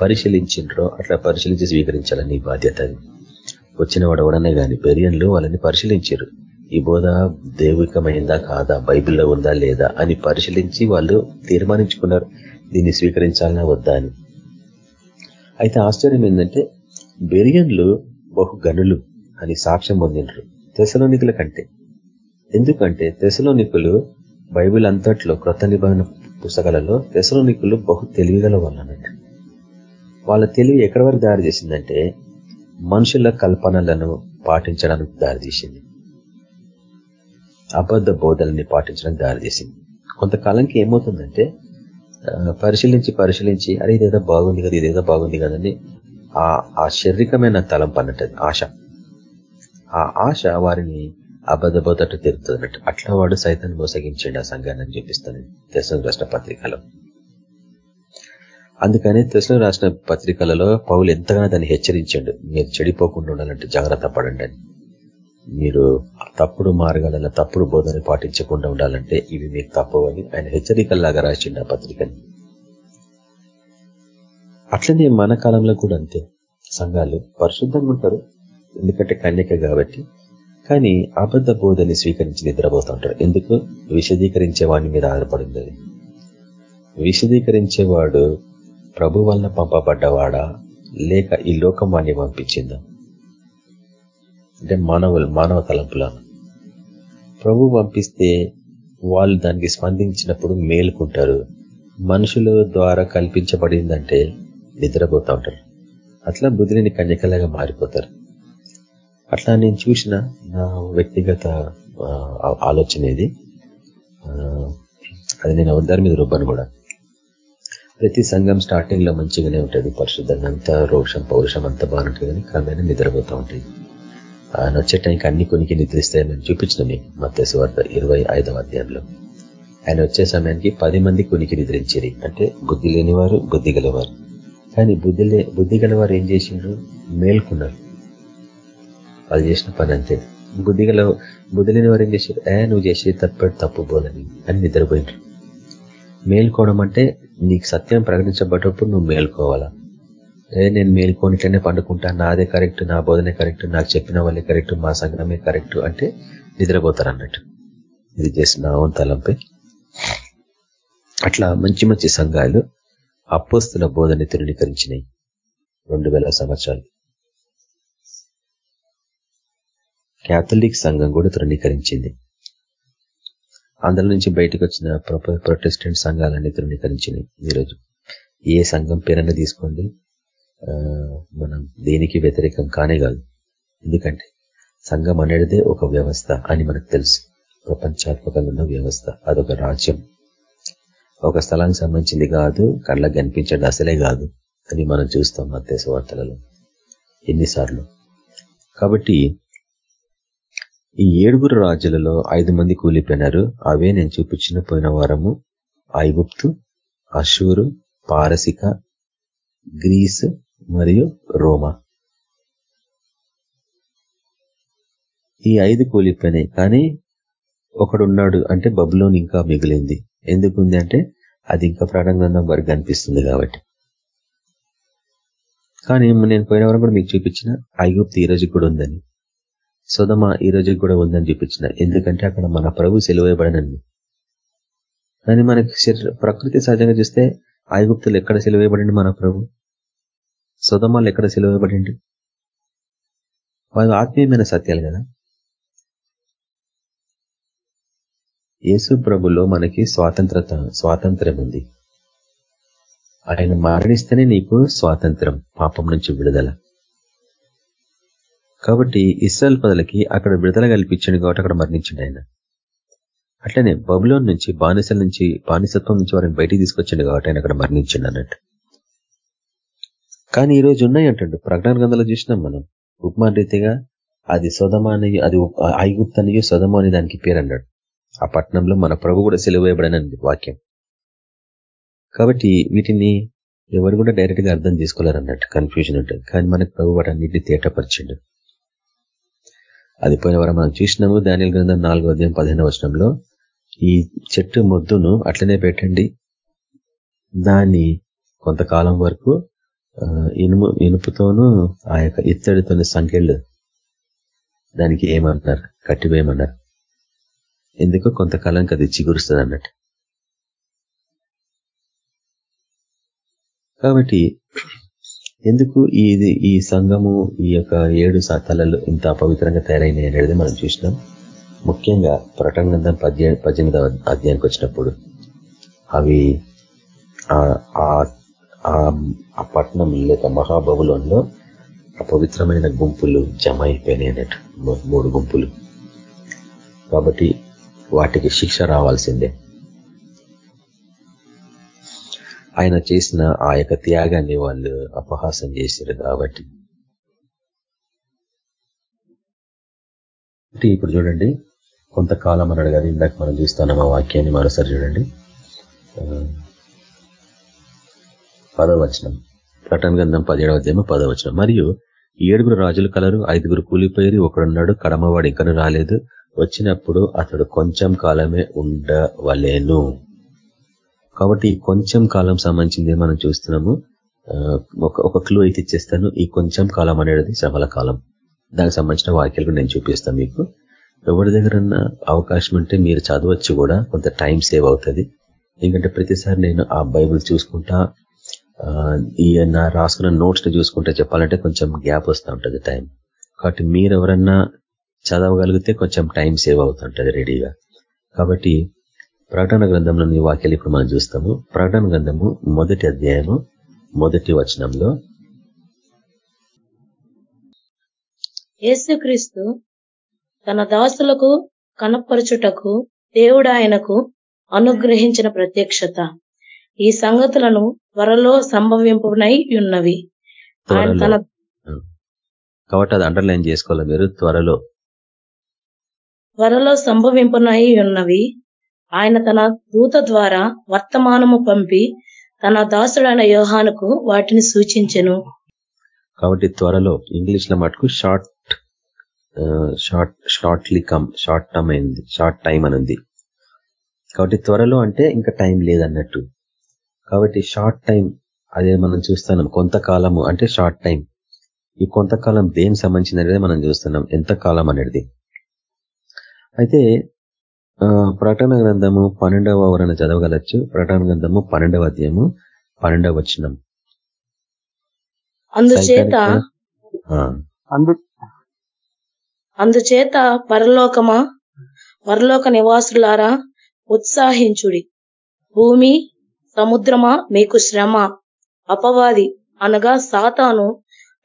S4: పరిశీలించిండ్రో అట్లా పరిశీలించి స్వీకరించాలని బాధ్యత అది. వచ్చిన వాడు ఎవడనే కానీ బెరియన్లు వాళ్ళని పరిశీలించారు ఈ బోధ దైవికమైందా కాదా? బైబిల్లో ఉందా లేదా అని పరిశీలించి వాళ్ళు తీర్మానించుకున్నారు. దీన్ని స్వీకరించాలన్నా వద్దా అని. అయితే ఆశ్చర్యం ఏంటంటే బెరియన్లు బహు గనులు అని సాక్ష్యం పొందినరు తెసలోనికుల కంటే ఎందుకంటే తెసలోనికులు బైబిల్ అంతట్లో క్రొత్త నిబంధన పుస్తకాలలో తెసలోనికులు బహు తెలివిగల వాళ్ళు అన్నట్టు వాళ్ళ తెలివి ఎక్కడి వరకు దారి చేసిందంటే మనుషుల కల్పనలను పాటించడానికి దారితీసింది అబద్ధ బోధనని పాటించడానికి దారితీసింది కొంతకాలంకి ఏమవుతుందంటే పరిశీలించి పరిశీలించి అరే ఇదేదో బాగుంది కదా ఇదేదో బాగుంది కదని ఆ శారీరకమైన తలం పన్నట్టు ఆశ. ఆ ఆశ వారిని అబద్ధబోతట్టు తిరుగుతున్నట్టు అట్లా వాడు సైతాన్ని మోసగించండి ఆ సంఘాన్ని చూపిస్తాను తెసం రాష్ట్ర పత్రికలో. అందుకని తెసం రాసిన పత్రికలలో పౌలు ఎంతగానో దాన్ని హెచ్చరించండు. మీరు చెడిపోకుండా ఉండాలంటే జాగ్రత్త పడండి అని. మీరు తప్పుడు మార్గాలలో తప్పుడు బోధన పాటించకుండా ఉండాలంటే ఇవి మీకు తప్పవని ఆయన హెచ్చరికల్లాగా రాసిండు ఆ పత్రికని. అట్లనే మన కాలంలో కూడా అంతే. సంఘాలు పరిశుద్ధంగా ఉంటారు. ఎందుకంటే కన్యక కాబట్టి. కానీ అబద్ధ బోధని స్వీకరించి నిద్రపోతూ ఉంటారు ఎందుకు? విశదీకరించే వాడి మీద ఆధారపడింది విశదీకరించేవాడు ప్రభు వలన పంపబడ్డవాడా? లేక ఈ లోకం వాడిని పంపించిందా? అంటే మానవులు మానవ తలంపుల. ప్రభు పంపిస్తే వాళ్ళు దానికి స్పందించినప్పుడు మేలుకుంటారు. మనుషుల ద్వారా కల్పించబడిందంటే నిద్రపోతూ ఉంటారు. అట్లా బుద్ధిని కన్యకలాగా మారిపోతారు. అట్లా నేను చూసిన నా వ్యక్తిగత ఆలోచన ఇది. అది నేను అందరి మీద రుబ్బను కూడా. ప్రతి సంఘం స్టార్టింగ్లో మంచిగానే ఉంటుంది. పరిశుద్ధంగా అంతా రోషం పౌరుషం అంతా బాగుంటుంది కానీ క్రమేణా నిద్రపోతూ ఉంటుంది. ఆయన వచ్చే టైంకి అన్ని కొనికి నిద్రిస్తాయని నేను చూపించిన మీకు. మత్స్సు వార్త ఇరవై ఐదవ అధ్యాయంలో. ఆయన వచ్చే సమయానికి పది మంది కొనికి నిద్రించేది అంటే బుద్ధి లేనివారు బుద్ధి గలవారు. కానీ బుద్ధి బుద్ధి గలవారు ఏం చేసిండ్రు? మేల్కున్నారు. వాళ్ళు చేసిన పని అంతే. బుద్ధిగల బుద్ధి లేని వారు ఏం చేశారు? ఏ నువ్వు చేసేది తప్ప తప్పు బోలని అని నిద్రపోయినారు. మేల్కోవడం అంటే నీకు సత్యం ప్రకటించబడ్డప్పుడు నువ్వు మేల్కోవాలా? ఏ నేను మేల్కోనిట్లనే పండుకుంటా నాదే కరెక్ట్ నా బోధనే కరెక్ట్ నాకు చెప్పిన వాళ్ళే కరెక్ట్ మా సంగ్రమే కరెక్ట్ అంటే నిద్రపోతారు అన్నట్టు. ఇది చేసిన నా తలంపై. అట్లా మంచి మంచి సంఘాలు అపోస్తుల బోధని తృణీకరించినాయి. రెండు వేల సంవత్సరాలు. క్యాథలిక్ సంఘం కూడా తృణీకరించింది. అందులో నుంచి బయటకు వచ్చిన ప్రొటెస్టెంట్ సంఘాలన్నీ తృణీకరించినాయి ఈరోజు. ఏ సంఘం పేరన్నా తీసుకోండి. మనం దేనికి వ్యతిరేకం కానే కాదు. ఎందుకంటే సంఘం అనేదే ఒక వ్యవస్థ అని మనకు తెలుసు. ప్రపంచాత్మకంగా ఉన్న వ్యవస్థ అదొక రాజ్యం. ఒక స్థలానికి సంబంధించింది కాదు కళ్ళకు కనిపించేది అసలే కాదు అని మనం చూస్తాం మధ్య వార్తలలో. ఎన్నిసార్లు? కాబట్టి ఈ ఏడుగురు రాజులలో ఐదు మంది కూలిపోయినారు. అవే నేను చూపించిన పోయిన వారము. ఐగుప్తు అశూరు పారసిక గ్రీస్ మరియు రోమా. ఈ ఐదు కూలిపోయినాయి. కానీ ఒకడున్నాడు అంటే బబులోని ఇంకా మిగిలింది. ఎందుకుంది అంటే అది ఇంకా ప్రాణంగా వారికి కనిపిస్తుంది కాబట్టి. కానీ నేను పోయిన వరం కూడా మీకు చూపించిన ఐగుప్తి ఈ రోజు కూడా ఉందని. సుధమ ఈ రోజుకి కూడా ఉందని చూపించిన ఎందుకంటే అక్కడ మన ప్రభు సెలవేయబడనండి. కానీ మనకి ప్రకృతి సహజంగా చూస్తే ఐగుప్తులు ఎక్కడ సెలవేయబడింది మన ప్రభు? సుధమాలు ఎక్కడ సెలవేయబడింది? వారు ఆత్మీయమైన సత్యాలు కదా? యేసు ప్రభులో మనకి స్వాతంత్రత స్వాతంత్ర్యం ఉంది. ఆయన మరణిస్తేనే నీకు స్వాతంత్రం పాపం నుంచి విడుదల. కాబట్టి ఇస్రాయల్ పదలకి అక్కడ విడుదల కల్పించండి కాబట్టి అక్కడ మరణించండి ఆయన. అట్లనే బబులోన్ నుంచి బానిసల నుంచి బానిసత్వం నుంచి వారిని బయటికి తీసుకొచ్చండి కాబట్టి ఆయన అక్కడ మరణించండి అన్నట్టు. కానీ ఈ రోజు ఉన్నాయి అంటుండు. ప్రజ్ఞాన గ్రంథాలు చూసినాం మనం. ఉపమాన రీతిగా అది సొదమానయు అది ఐగుప్తనియు సొదమ అని దానికి పేరు అన్నాడు. ఆ పట్టణంలో మన ప్రభు కూడా సెలవేయబడనంది వాక్యం. కాబట్టి వీటిని ఎవరు కూడా డైరెక్ట్గా అర్థం చేసుకోలేరు అన్నట్టు కన్ఫ్యూజన్ ఉంటుంది కానీ మనకు ప్రభు వాటి అన్నింటినీ తేటపరిచిండు. అది పోయిన వారం మనం చూసినాము. దానిల గ్రంథం నాలుగో అధ్యాయం పదిహేను వచనంలో ఈ చెట్టు మొద్దును అట్లనే పెట్టండి. దాన్ని కొంతకాలం వరకు ఇనుము ఇనుపుతోనూ ఆ యొక్క ఇత్తడితోని సంఖ్యలు దానికి ఏమంటున్నారు కట్టివేయమన్నారు. ఎందుకు? కొంతకాలం అది చిగురుస్తుంది అన్నట్టు. కాబట్టి ఎందుకు ఇది ఈ సంఘము ఈ యొక్క ఏడు తలలు ఇంత అపవిత్రంగా తయారైనాయి అనేది మనం చూసినాం. ముఖ్యంగా ప్రకటన గ్రంథం పద్దె పద్దెనిమిదవ అధ్యాయానికి వచ్చినప్పుడు అవి ఆ పట్టణం లేక మహాబబులంలో అపవిత్రమైన గుంపులు జమ అయిపోయినాయి అన్నట్టు. మూడు గుంపులు. కాబట్టి వాటికి శిక్ష రావాల్సిందే. ఆయన చేసిన ఆ యొక్క త్యాగాన్ని వాళ్ళు అపహాసం చేశారు కాబట్టి. ఇప్పుడు చూడండి కొంతకాలం అన్నాడు కదా ఇందాక మనం చూస్తున్నాం ఆ వాక్యాన్ని మరోసారి చూడండి. పదవచనం. ప్రటన్ గంధం పదిహేడవ అధ్యాయం పదవచనం. మరియు ఏడుగురు రాజులు కలరు ఐదుగురు కూలిపోయి ఒకడున్నాడు కడమవాడు ఇంకను రాలేదు. వచ్చినప్పుడు అతడు కొంచెం కాలమే ఉండవలేను. కాబట్టి కొంచెం కాలం సంబంధించింది మనం చూస్తున్నాము. ఒక క్లూ అయితే ఇచ్చేస్తాను. ఈ కొంచెం కాలం అనేది శ్రమల కాలం. దానికి సంబంధించిన వాక్యాలు నేను చూపిస్తాను మీకు. ఎవరి దగ్గర అవకాశం ఉంటే మీరు చదవచ్చు కూడా. కొంత టైం సేవ్ అవుతుంది. ఎందుకంటే ప్రతిసారి నేను ఆ బైబుల్ చూసుకుంటా ఈ నా రాసుకున్న నోట్స్ చూసుకుంటే చెప్పాలంటే కొంచెం గ్యాప్ వస్తూ ఉంటుంది టైం కాబట్టి మీరు ఎవరన్నా చదవగలిగితే కొంచెం టైం సేవ్ అవుతుంటుంది రెడీగా కాబట్టి ప్రకటన గ్రంథంలోని వాక్యాలు ఇప్పుడు మనం చూస్తాము. ప్రకటన గ్రంథము మొదటి అధ్యాయము మొదటి వచనంలో.
S5: యేసుక్రీస్తు తన దాసులకు కనపరచుటకు దేవుడు ఆయనకు అనుగ్రహించిన ప్రత్యక్షత. ఈ సంగతులను త్వరలో సంభవింపునై ఉన్నవి.
S4: కాబట్టి అది అండర్లైన్ చేసుకోవాలి మీరు. త్వరలో.
S5: త్వరలో సంభవింపునై ఉన్నవి. ఆయన తన దూత ద్వారా వర్తమానము పంపి తన దాసుడైన యోహానుకు వాటిని సూచించెను.
S4: కాబట్టి త్వరలో ఇంగ్లీష్లో మటుకు short short shortly come short term అయింది షార్ట్ టైం అని కాబట్టి త్వరలో అంటే ఇంకా టైం లేదన్నట్టు. కాబట్టి షార్ట్ టైం అదే మనం చూస్తున్నాం కొంతకాలము అంటే షార్ట్ టైం ఈ కొంతకాలం దేనికి సంబంధించింది అనేది మనం చూస్తున్నాం ఎంత కాలం అనేది. అయితే ప్రకటన గ్రంథము పన్నెండవ వరణ చదవగలచ్చు. ప్రకటన గ్రంథము పన్నెండవ అధ్యాయము పన్నెండవ వచనం.
S5: అందుచేత అందుచేత పరలోకమా పరలోక నివాసులారా ఉత్సాహించుడి. భూమి సముద్రమా మీకు శ్రమ అపవాది అనగా సాతాను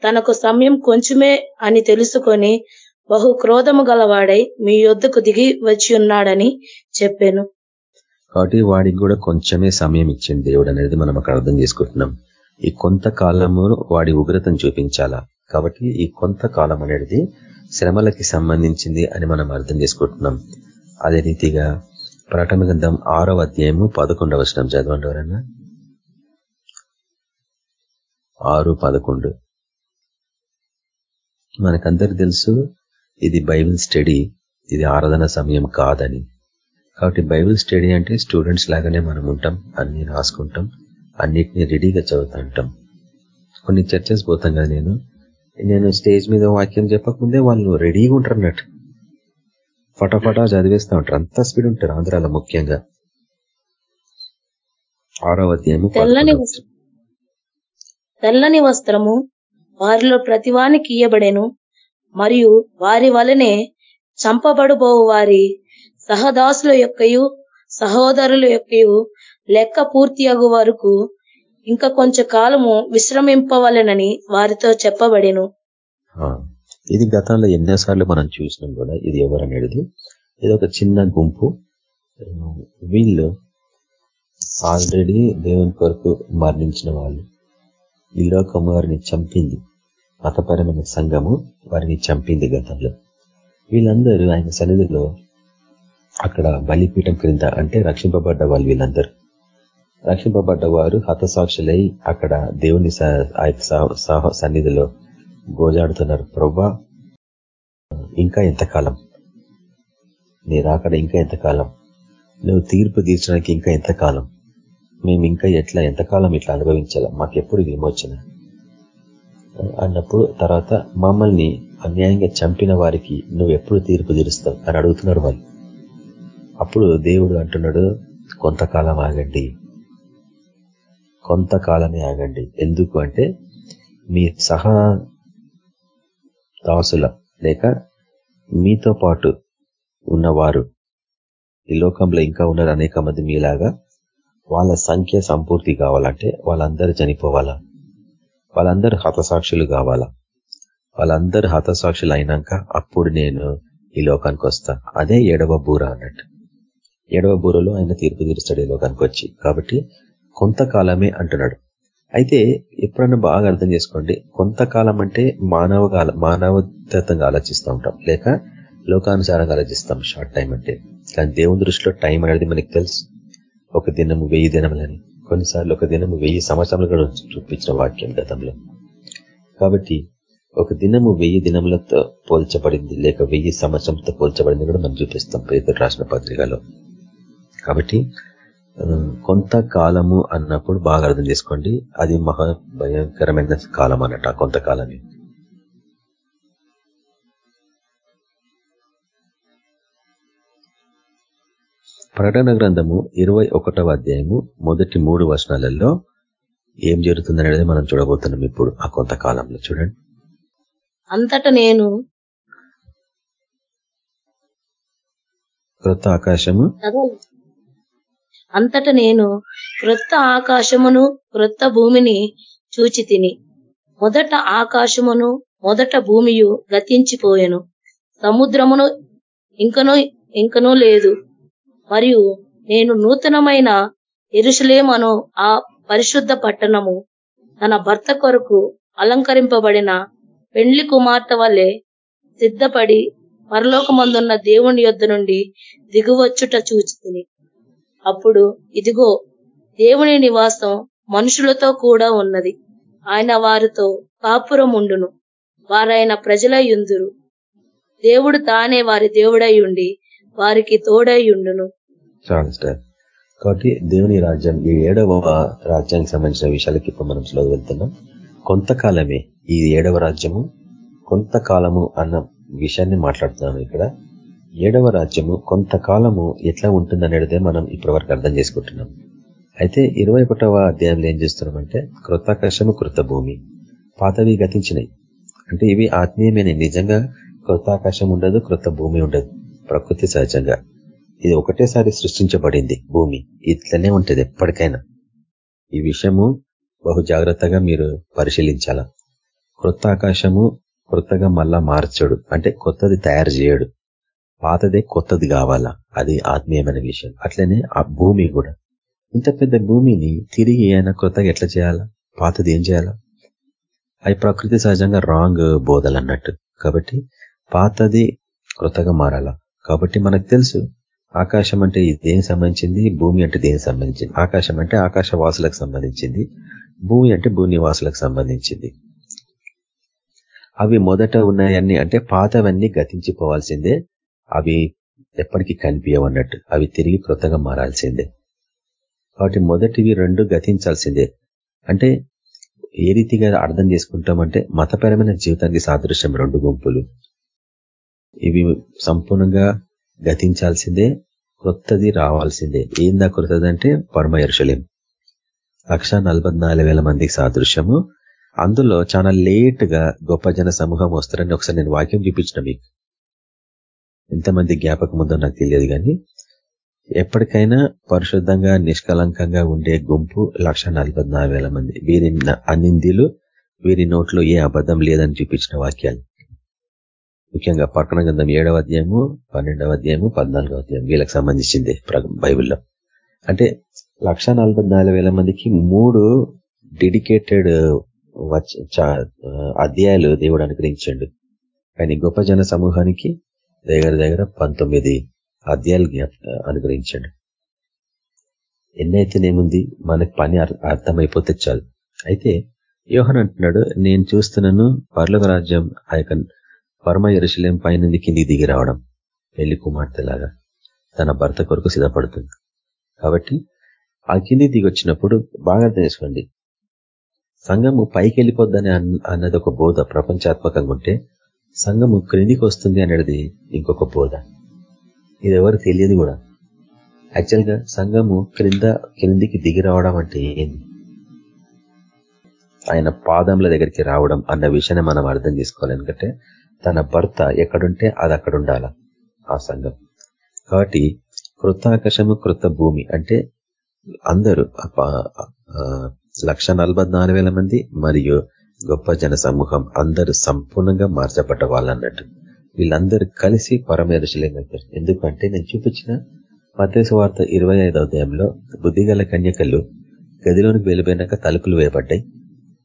S5: తనకు సమయం కొంచెమే అని తెలుసుకొని బహు క్రోధము గలవాడై మీ యొద్దకు దిగి వచ్చి ఉన్నాడని చెప్పాను.
S4: కాబట్టి వాడికి కూడా కొంచెమే సమయం ఇచ్చింది దేవుడు అనేది మనం అక్కడ అర్థం చేసుకుంటున్నాం. ఈ కొంతకాలము వాడి ఉగ్రతను చూపించాలా? కాబట్టి ఈ కొంతకాలం అనేది శ్రమలకి సంబంధించింది అని మనం అర్థం చేసుకుంటున్నాం. అదే రీతిగా ప్రకటన గ్రంథం ఆరవ అధ్యాయము పదకొండవ వచనం చదవండి ఎవరన్నా? ఆరు పదకొండు. మనకందరికి తెలుసు ఇది బైబిల్ స్టడీ ఇది ఆరాధన సమయం కాదని. కాబట్టి బైబిల్ స్టడీ అంటే స్టూడెంట్స్ లాగానే మనం ఉంటాం అన్ని రాసుకుంటాం అన్నిటినీ రెడీగా చదువుతా ఉంటాం కొన్ని చర్చస్ పోతాం కదా నేను నేను స్టేజ్ మీద వాక్యం చెప్పకముందే వాళ్ళు రెడీగా ఉంటారు అన్నట్టు. ఫటాఫటా చదివేస్తూ ఉంటారు అంత స్పీడ్ ఉంటారు ఆంధ్రాలో ముఖ్యంగా. ఆరో అధ్యాయము
S5: తెల్లని వస్త్రము వారిలో ప్రతివానికి ఇయ్యబడెను. మరియు వారి వలనే చంపబడుబోవు వారి సహదాసుల యొక్కయు సహోదరుల యొక్కయు లెక్క పూర్తి అగు వరకు ఇంకా కొంచెం కాలము విశ్రమింపవలెనని వారితో చెప్పబడెను.
S4: ఇది గతంలో ఎన్నోసార్లు మనం చూసినాం కూడా ఇది ఎవరనేది. ఇది ఒక చిన్న గుంపు. వీళ్ళు ఆల్రెడీ దేవుని కొరకు మరణించిన వాళ్ళు. ఈ లోకం వారిని చంపింది. మతపరమైన సంఘము వారిని చంపింది గతంలో. వీళ్ళందరూ ఆయన సన్నిధిలో అక్కడ బలిపీఠం క్రింద అంటే రక్షింపబడ్డ వాళ్ళు వీళ్ళందరూ. రక్షింపబడ్డ వారు హతసాక్షులై అక్కడ దేవుని సన్నిధిలో గోజాడుతున్నారు. ప్రభా ఇంకా ఎంతకాలం? నీ రాకడ ఇంకా ఎంతకాలం? నువ్వు తీర్పు తీర్చడానికి ఇంకా ఎంతకాలం? మేము ఇంకా ఎట్లా ఎంతకాలం ఇట్లా అనుభవించాలా? మాకెప్పుడు విమోచన? అన్నప్పుడు తర్వాత మమ్మల్ని అన్యాయంగా చంపిన వారికి నువ్వు ఎప్పుడు తీర్పు తీరుస్తావు అని అడుగుతున్నాడు వాళ్ళు. అప్పుడు దేవుడు అంటున్నాడు కొంతకాలం ఆగండి. కొంతకాలమే ఆగండి. ఎందుకు అంటే మీ సహా దాసుల లేక మీతో పాటు ఉన్నవారు ఈ లోకంలో ఇంకా ఉన్నారు అనేక మంది మీలాగా వాళ్ళ సంఖ్య సంపూర్తి కావాలంటే వాళ్ళందరూ చనిపోవాలా? వాళ్ళందరూ హతసాక్షులు కావాలా? వాళ్ళందరూ హతసాక్షులు అయినాక అప్పుడు నేను ఈ లోకానికి వస్తా. అదే ఏడవ బూర అన్నట్టు. ఏడవ బూరలో ఆయన తీర్పు తీరుస్తాడు ఈ లోకానికి వచ్చి. కాబట్టి కొంతకాలమే అంటున్నాడు. అయితే ఎప్పుడన్నా బాగా అర్థం చేసుకోండి. కొంతకాలం అంటే మానవ మానవతంగా ఆలోచిస్తూ ఉంటాం. లేక లోకానుసారంగా ఆలోచిస్తాం. షార్ట్ టైం అంటే. కానీ దేవుని దృష్టిలో టైం అనేది మనకి తెలుసు. ఒక దినము వెయ్యి దినములని. కొన్నిసార్లు ఒక దినము వెయ్యి సంవత్సరాలు కూడా చూపించిన వాక్యం గతంలో. కాబట్టి ఒక దినము వెయ్యి దినములతో పోల్చబడింది లేక వెయ్యి సంవత్సరంతో పోల్చబడింది కూడా మనం చూపిస్తాం పేదలు రాసిన పత్రికలో. కాబట్టి కొంతకాలము అన్నప్పుడు బాగా అర్థం చేసుకోండి. అది మహా భయంకరమైన కాలం అన్నట్టు ఆ కొంతకాలమే ప్రకటన గ్రంథము ఇరవై ఒకటవ అధ్యాయము మొదటి మూడు వచనాలలో ఏం జరుగుతుందనేది మనం చూడబోతున్నాం ఇప్పుడు ఆ కొంతకాలంలో చూడండి.
S5: అంతట నేను
S4: క్రొత్త ఆకాశము?
S5: అంతట నేను క్రొత్త ఆకాశమును క్రొత్త భూమిని చూచి తిని మొదట ఆకాశమును మొదట భూమియు గతించిపోయెను. సముద్రమును ఇంకనూ ఇంకనూ లేదు. మరియు నేను నూతనమైన ఎరుసలేమను ఆ పరిశుద్ధ పట్టణము తన భర్త కొరకు అలంకరింపబడిన పెండ్లి కుమార్తె వలె సిద్ధపడి పరలోకమందున్న దేవుని యొద్ద నుండి దిగువచ్చుట చూచితిని. అప్పుడు ఇదిగో దేవుని నివాసం మనుషులతో కూడా ఉన్నది. ఆయన వారితో కాపురముండును. వారైన ప్రజలయుందురు దేవుడు తానే వారి దేవుడై ఉండి వారికి తోడైయుండును.
S4: కాబట్టి దేవుని రాజ్యం ఈ ఏడవ రాజ్యానికి సంబంధించిన విషయాలకి ఇప్పుడు మనం స్లో వెళ్తున్నాం. కొంతకాలమే ఈ ఏడవ రాజ్యము కొంతకాలము అన్న విషయాన్ని మాట్లాడుతున్నాం ఇక్కడ. ఏడవ రాజ్యము కొంతకాలము ఎట్లా ఉంటుందనేదే మనం ఇప్పటివరకు అర్థం చేసుకుంటున్నాం. అయితే ఇరవై ఒకటవ అధ్యాయంలో ఏం చేస్తున్నామంటే కృతాకాశము కృత భూమి పాతవి గతించినాయి. అంటే ఇవి ఆత్మీయమైన నిజంగా కృతాకాశం ఉండదు కృత భూమి ఉండదు. ప్రకృతి సహజంగా. ఇది ఒకటేసారి సృష్టించబడింది భూమి. ఇట్లనే ఉంటుంది ఎప్పటికైనా. ఈ విషయము బహు జాగ్రత్తగా మీరు పరిశీలించాల. క్రొత్త ఆకాశము కొత్తగా మళ్ళా మార్చడు. అంటే కొత్తది తయారు చేయడు. పాతదే కొత్తది కావాలా. అది ఆత్మీయమైన విషయం. అట్లనే ఆ భూమి కూడా. ఇంత పెద్ద భూమిని తిరిగి ఆయన కొత్తగా ఎట్లా చేయాలా? పాతది ఏం చేయాలా? అవి ప్రకృతి సహజంగా రాంగ్ బోధలు అన్నట్టు కాబట్టి పాతది కొత్తగా మారాలా. కాబట్టి మనకు తెలుసు ఆకాశం అంటే దేనికి సంబంధించింది? భూమి అంటే దేనికి సంబంధించింది? ఆకాశం అంటే ఆకాశ వాసులకు సంబంధించింది. భూమి అంటే భూమి వాసులకు సంబంధించింది. అవి మొదట ఉన్నాయన్నీ అంటే పాతవన్నీ గతించిపోవాల్సిందే. అవి ఎప్పటికీ కనిపించవన్నట్టు. అవి తిరిగి క్రొత్తగా మారాల్సిందే. కాబట్టి మొదటివి రెండు గతించాల్సిందే. అంటే ఏ రీతిగా అర్థం చేసుకుంటామంటే మతపరమైన జీవితానికి సాదృశ్యం రెండు గుంపులు. ఇవి సంపూర్ణంగా గతించాల్సిందే క్రొత్తది రావాల్సిందే. ఏందా క్రొత్తది అంటే పరమ ఎరుషలేం. లక్ష మందికి సాదృశ్యము. అందులో చాలా లేట్గా గొప్ప జన సమూహం వస్తారని ఒకసారి నేను వాక్యం చూపించిన మీకు. ఎంతమంది జ్ఞాపకం ఉందో నాకు తెలియదు కానీ ఎప్పటికైనా పరిశుద్ధంగా నిష్కలంకంగా ఉండే గుంపు లక్ష మంది. వీరి అనిందిలు వీరి నోట్లో ఏ అబద్ధం లేదని చూపించిన వాక్యాలు. ముఖ్యంగా పక్కన గంధం ఏడవ అధ్యాయము పన్నెండవ అధ్యాయము పద్నాలుగవ అధ్యాయం వీళ్ళకి సంబంధించింది బైబిల్లో. అంటే లక్ష మందికి మూడు డెడికేటెడ్ అధ్యాయాలు దేవుడు అనుగ్రహించండు. కానీ గొప్ప జన సమూహానికి దగ్గర దగ్గర పంతొమ్మిది అధ్యాయులు అనుగ్రహించండు. ఎన్నైతేనేముంది మనకి పని అర్థమైపోతే చాలు. అయితే యోహన్ అంటున్నాడు నేను చూస్తున్నాను పర్లోక రాజ్యం ఆ యొక్క పరమ ఎరుశలేం పైన కిందికి దిగి రావడం పెళ్ళి కుమార్తెలాగా తన భర్త కొరకు సిద్ధపడుతుంది. కాబట్టి ఆ కింది దిగి వచ్చినప్పుడు బాగా అర్థం చేసుకోండి సంఘము పైకి వెళ్ళిపోద్దని అన్నది ఒక బోధ ప్రపంచాత్మకంగా ఉంటే సంఘము క్రిందికి వస్తుంది అనేది ఇంకొక బోధ. ఇది ఎవరు తెలియదు కూడా. యాక్చువల్గా సంఘము క్రింద క్రిందికి దిగి రావడం అంటే ఏంది? ఆయన పాదముల దగ్గరికి రావడం అన్న విషయాన్ని మనం అర్థం చేసుకోవాలి. ఎందుకంటే తన భర్త ఎక్కడుంటే అది అక్కడ ఉండాల ఆ సంఘం. కాబట్టి కృత ఆకాశము కృత భూమి అంటే అందరూ లక్ష మంది మరియు గొప్ప జన సమూహం అందరూ సంపూర్ణంగా మార్చబడ్డ వాళ్ళన్నట్టు. వీళ్ళందరూ కలిసి పరమేరుశలేమైపోయారు ఎందుకంటే నేను చూపించిన మతేసు వార్త ఇరవై ఐదవ అధ్యాయంలో బుద్ధిగల కన్యకలు గదిలోనికి వెళ్ళిపోయినాక తలుపులు వేయబడ్డాయి.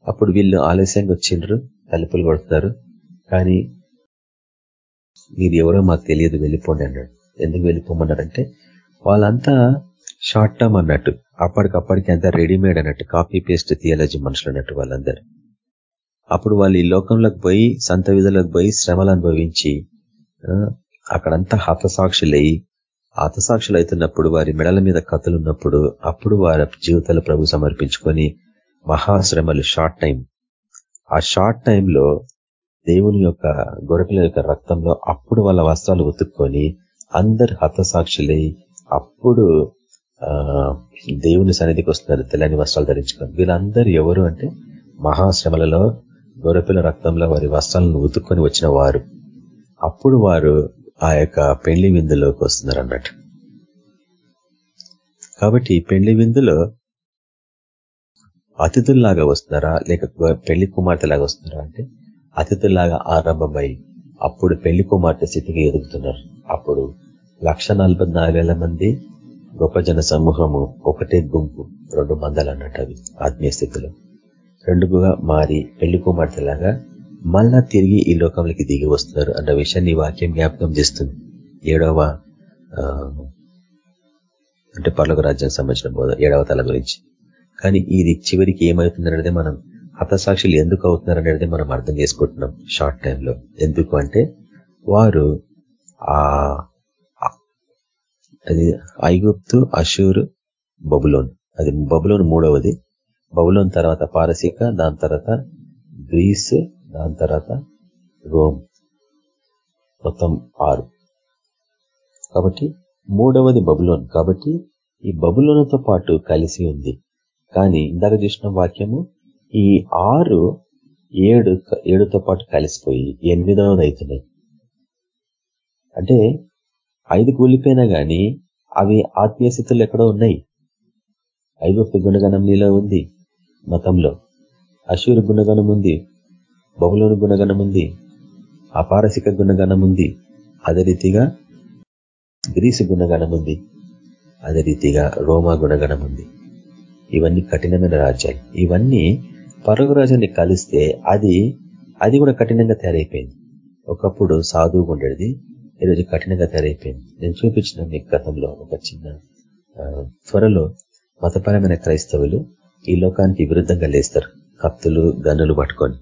S4: అప్పుడు వీళ్ళు ఆలస్యంగా వచ్చిండ్రు తలుపులు కొడుతున్నారు కానీ మీరు ఎవరో మాకు తెలియదు వెళ్ళిపోండి అన్నాడు. ఎందుకు వెళ్ళిపోమన్నారంటే వాళ్ళంతా షార్ట్ టర్మ్ అన్నట్టు అప్పటికప్పటికి అంతా రెడీమేడ్ అన్నట్టు కాపీ పేస్ట్ థియాలజీ మనుషులు అన్నట్టు వాళ్ళందరూ. అప్పుడు వాళ్ళు ఈ లోకంలోకి పోయి సంత విధులకు పోయి శ్రమలు అనుభవించి అక్కడంతా హతసాక్షులయ్యి హతసాక్షులు అవుతున్నప్పుడు వారి మెడల మీద కథలు ఉన్నప్పుడు అప్పుడు వారి జీవితాలు ప్రభు సమర్పించుకొని మహాశ్రమలు షార్ట్ టైం ఆ షార్ట్ టైంలో దేవుని యొక్క గొరపిల యొక్క రక్తంలో అప్పుడు వాళ్ళ వస్త్రాలు ఉతుక్కొని అందరు హతసాక్షులై అప్పుడు దేవుని సన్నిధికి వస్తున్నారు తెల్లని వస్త్రాలు ధరించుకొని. వీళ్ళందరూ ఎవరు అంటే మహాశ్రమలలో గొరపిల రక్తంలో వారి వస్త్రాలను ఉతుక్కొని వచ్చిన వారు. అప్పుడు వారు ఆ యొక్క పెళ్ళి విందులోకి వస్తున్నారు అన్నట్టు కాబట్టి పెళ్ళి విందులో అతిథుల్లాగా వస్తున్నారా లేక పెళ్ళి కుమార్తెలాగా వస్తున్నారా అంటే అతిథులాగా ఆరంభమై అప్పుడు పెళ్ళి కుమార్తె స్థితికి ఎదుగుతున్నారు. అప్పుడు లక్ష మంది గొప్ప జన సమూహము ఒకటే గుంపు రెండు మందలు అన్నట్టు అవి ఆత్మీయ స్థితిలో. రెండుగా మారి పెళ్ళి కుమార్తెలాగా మళ్ళా తిరిగి ఈ లోకంలోకి దిగి వస్తున్నారు అన్న విషయాన్ని వాక్యం జ్ఞాపకం చేస్తుంది. ఏడవ అంటే పర్లోక రాజ్యానికి సంబంధించిన బోధ ఏడవ తల గురించి. కానీ ఇది చివరికి ఏమవుతుందనేది మనం హతసాక్షులు ఎందుకు అవుతున్నారు అనేది మనం అర్థం చేసుకుంటున్నాం షార్ట్ టైంలో ఎందుకు అంటే వారు ఆ అది ఐగుప్తు అషూరు బబులోన్. అది బబులోన్ మూడవది. బబులోన్ తర్వాత పారసిక దాని తర్వాత గ్రీస్ దాని తర్వాత రోమ్. మొత్తం ఆరు. కాబట్టి మూడవది బబులోన్. కాబట్టి ఈ బబులోన్తో పాటు కలిసి ఉంది. కానీ ఇందాక చూసిన వాక్యము ఈ ఆరు ఏడు ఏడుతో పాటు కలిసిపోయి ఎనిమిదవది అవుతున్నాయి అంటే ఐదు కూలిపోయినా కానీ అవి ఆత్మీయ స్థితులు ఎక్కడో ఉన్నాయి. ఐగుప్తు గుణగణం నీలో ఉంది మతంలో. అశూరు గుణగణం ఉంది బహులోని గుణగణం ఉంది అపారసిక గుణగణం ఉంది. అదే రీతిగా గ్రీసు గుణగణం ఉంది. అదే రీతిగా రోమా గుణగణం ఉంది. ఇవన్నీ కఠినమైన రాజ్యాలు. ఇవన్నీ పరుగు రాజుని కలిస్తే అది అది కూడా కఠినంగా తయారైపోయింది. ఒకప్పుడు సాధువుగా ఉండేది ఈరోజు కఠినంగా తయారైపోయింది. నేను చూపించిన మీకు గతంలో ఒక చిన్న త్వరలో మతపరమైన క్రైస్తవులు ఈ లోకానికి విరుద్ధంగా లేస్తారు. కత్తులు గన్నులు పట్టుకొని.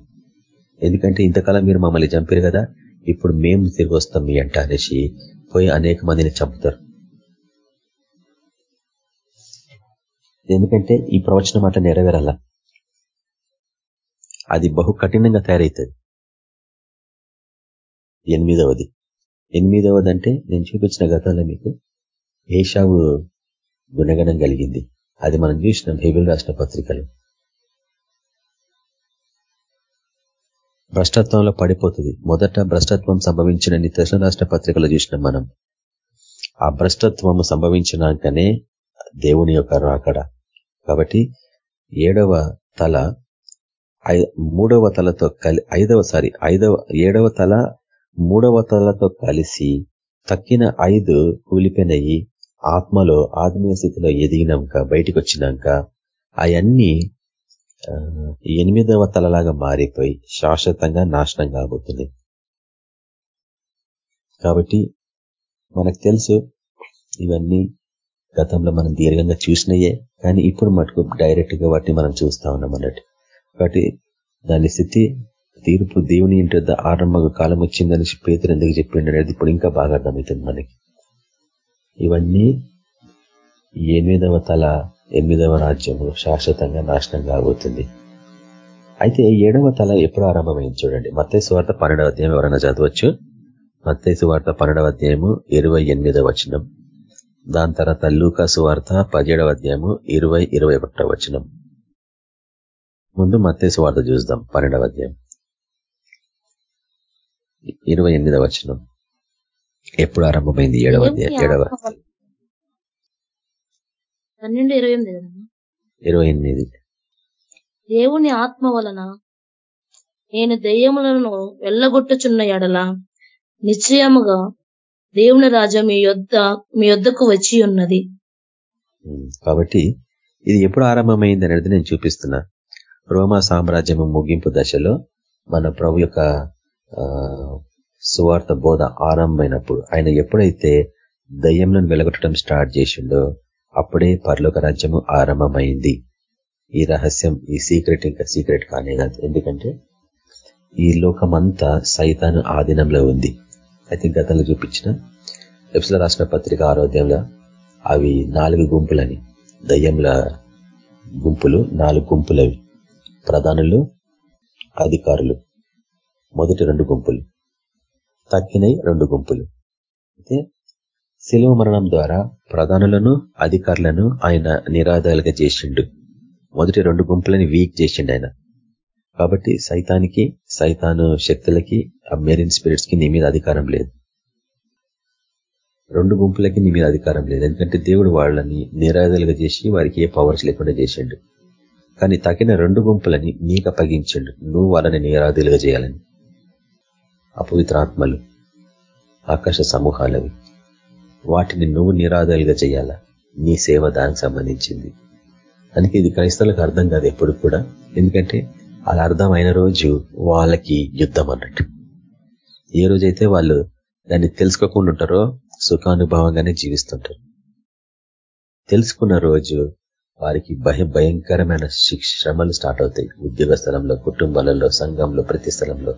S4: ఎందుకంటే ఇంతకాలం మీరు మమ్మల్ని చంపారు కదా ఇప్పుడు మేము తిరిగి వస్తాం మీ అంట అనేసి పోయి అనేక మందిని చంపుతారు. ఎందుకంటే ఈ ప్రవచనం అట్లా నెరవేరాల. అది బహు కఠినంగా తయారవుతుంది ఎనిమిదవది. ఎనిమిదవది అంటే నేను చూపించిన గతంలో మీకు ఏషావు గుణగణం కలిగింది. అది మనం చూసినాం హెబిల్ రాష్ట్ర పత్రికలు. భ్రష్టత్వంలో పడిపోతుంది. మొదట భ్రష్టత్వం సంభవించిన నిత్య రాష్ట్ర పత్రికలో చూసినాం మనం. ఆ భ్రష్టత్వము సంభవించినాకనే దేవుని యొక్క రాకడ. కాబట్టి ఏడవ తల మూడవ తలతో కలి ఐదవ సారి ఐదవ ఏడవ తల మూడవ తలతో కలిసి తక్కిన ఐదు కూలిపోయినయి ఆత్మలో ఆత్మీయ స్థితిలో ఎదిగినాక బయటికి వచ్చినాక అవన్నీ ఎనిమిదవ తలలాగా మారిపోయి శాశ్వతంగా నాశనం కాబోతుంది. కాబట్టి మనకు తెలుసు ఇవన్నీ గతంలో మనం దీర్ఘంగా చూసినయే కానీ ఇప్పుడు మటుకు డైరెక్ట్గా వాటిని మనం చూస్తా ఉన్నాం అన్నట్టు. కాబట్టి దాని స్థితి తీర్పు దేవుని ఇంటి ఆరంభ కాలం వచ్చిందని పేతులు ఎందుకు చెప్పిండు అనేది ఇప్పుడు ఇంకా బాగా అర్థమవుతుంది మనకి. ఇవన్నీ ఎనిమిదవ తల ఎనిమిదవ రాజ్యము శాశ్వతంగా నాశనం కాబోతుంది. అయితే ఏడవ తల ఎప్పుడు ఆరంభమైంది చూడండి. మత్స్సు వార్త పన్నెండవ అధ్యాయం ఎవరైనా చదవచ్చు? మత్తైసు వార్త పన్నెండవ అధ్యాయము ఇరవై ఎనిమిదవ వచనం. దాని తర్వాత లూకాసు వార్త పదిహేడవ అధ్యాయము ఇరవై ఇరవై ఒకటవ వచనం. ముందు మత్తేసు వార్త చూద్దాం పన్నెండవ అధ్యాయం. ఇరవై ఎనిమిదవ వచనం. ఎప్పుడు ఆరంభమైంది? ఏడవ అధ్యాయం. ఏడవ
S5: పన్నెండు ఇరవై ఎనిమిది
S4: ఇరవై ఎనిమిది.
S5: దేవుని ఆత్మ వలన నేను దెయ్యములను వెళ్ళగొట్టుచున్న ఎడల నిశ్చయముగా దేవుని రాజా మీ యొద్ద మీ యొద్దకు వచ్చి ఉన్నది.
S4: కాబట్టి ఇది ఎప్పుడు ఆరంభమైంది అనేది నేను చూపిస్తున్నా. రోమా సామ్రాజ్యము ముగింపు దశలో మన ప్రభు యొక్క సువార్త బోధ ఆరంభమైనప్పుడు ఆయన ఎప్పుడైతే దయ్యంలను వెలగొట్టడం స్టార్ట్ చేసిండో అప్పుడే పరలోక రాజ్యము ఆరంభమైంది. ఈ రహస్యం ఈ సీక్రెట్ ఇంకా సీక్రెట్ కానే కాదు ఎందుకంటే ఈ లోకమంతా సైతాను ఆధీనంలో ఉంది. అయితే గతంలో చూపించిన ఎప్సుల రాసిన పత్రిక ఆరోగ్యంలో అవి నాలుగు గుంపులని దయ్యంల గుంపులు నాలుగు గుంపులవి. ప్రధానులు అధికారులు. మొదటి రెండు గుంపులు. తక్కినై రెండు గుంపులు. అయితే శిలువ మరణం ద్వారా ప్రధానులను అధికారులను ఆయన నిరాధాలుగా చేసిండు. మొదటి రెండు గుంపులని వీక్ చేసిండు ఆయన. కాబట్టి సైతానికి సైతాను శక్తులకి ఆ మెరిన్ స్పిరిట్స్కి నీ మీద అధికారం లేదు. రెండు గుంపులకి నీ మీద అధికారం లేదు. ఎందుకంటే దేవుడు వాళ్ళని నిరాధాలుగా చేసి వారికి ఏ పవర్స్ లేకుండా చేసిండు. కానీ తగిన రెండు గుంపులని నీకు అప్పగించండు నువ్వు వాళ్ళని నిరాధులుగా చేయాలని. అపవిత్రాత్మలు ఆకాశ సమూహాలవి. వాటిని నువ్వు నిరాధాలుగా చేయాలా? నీ సేవ దానికి సంబంధించింది. అందుకే ఇది క్రైస్తవులకు అర్థం కాదు ఎప్పుడు కూడా. ఎందుకంటే అలా అర్థమైన రోజు వాళ్ళకి యుద్ధం అన్నట్టు. ఏ రోజైతే వాళ్ళు దాన్ని తెలుసుకోకుండా ఉంటారో సుఖానుభవంగానే జీవిస్తుంటారు. తెలుసుకున్న రోజు వారికి భయ భయంకరమైన శిక్ష శ్రమలు స్టార్ట్ అవుతాయి. ఉద్యోగ స్థలంలో కుటుంబాలలో సంఘంలో ప్రతి స్థలంలో.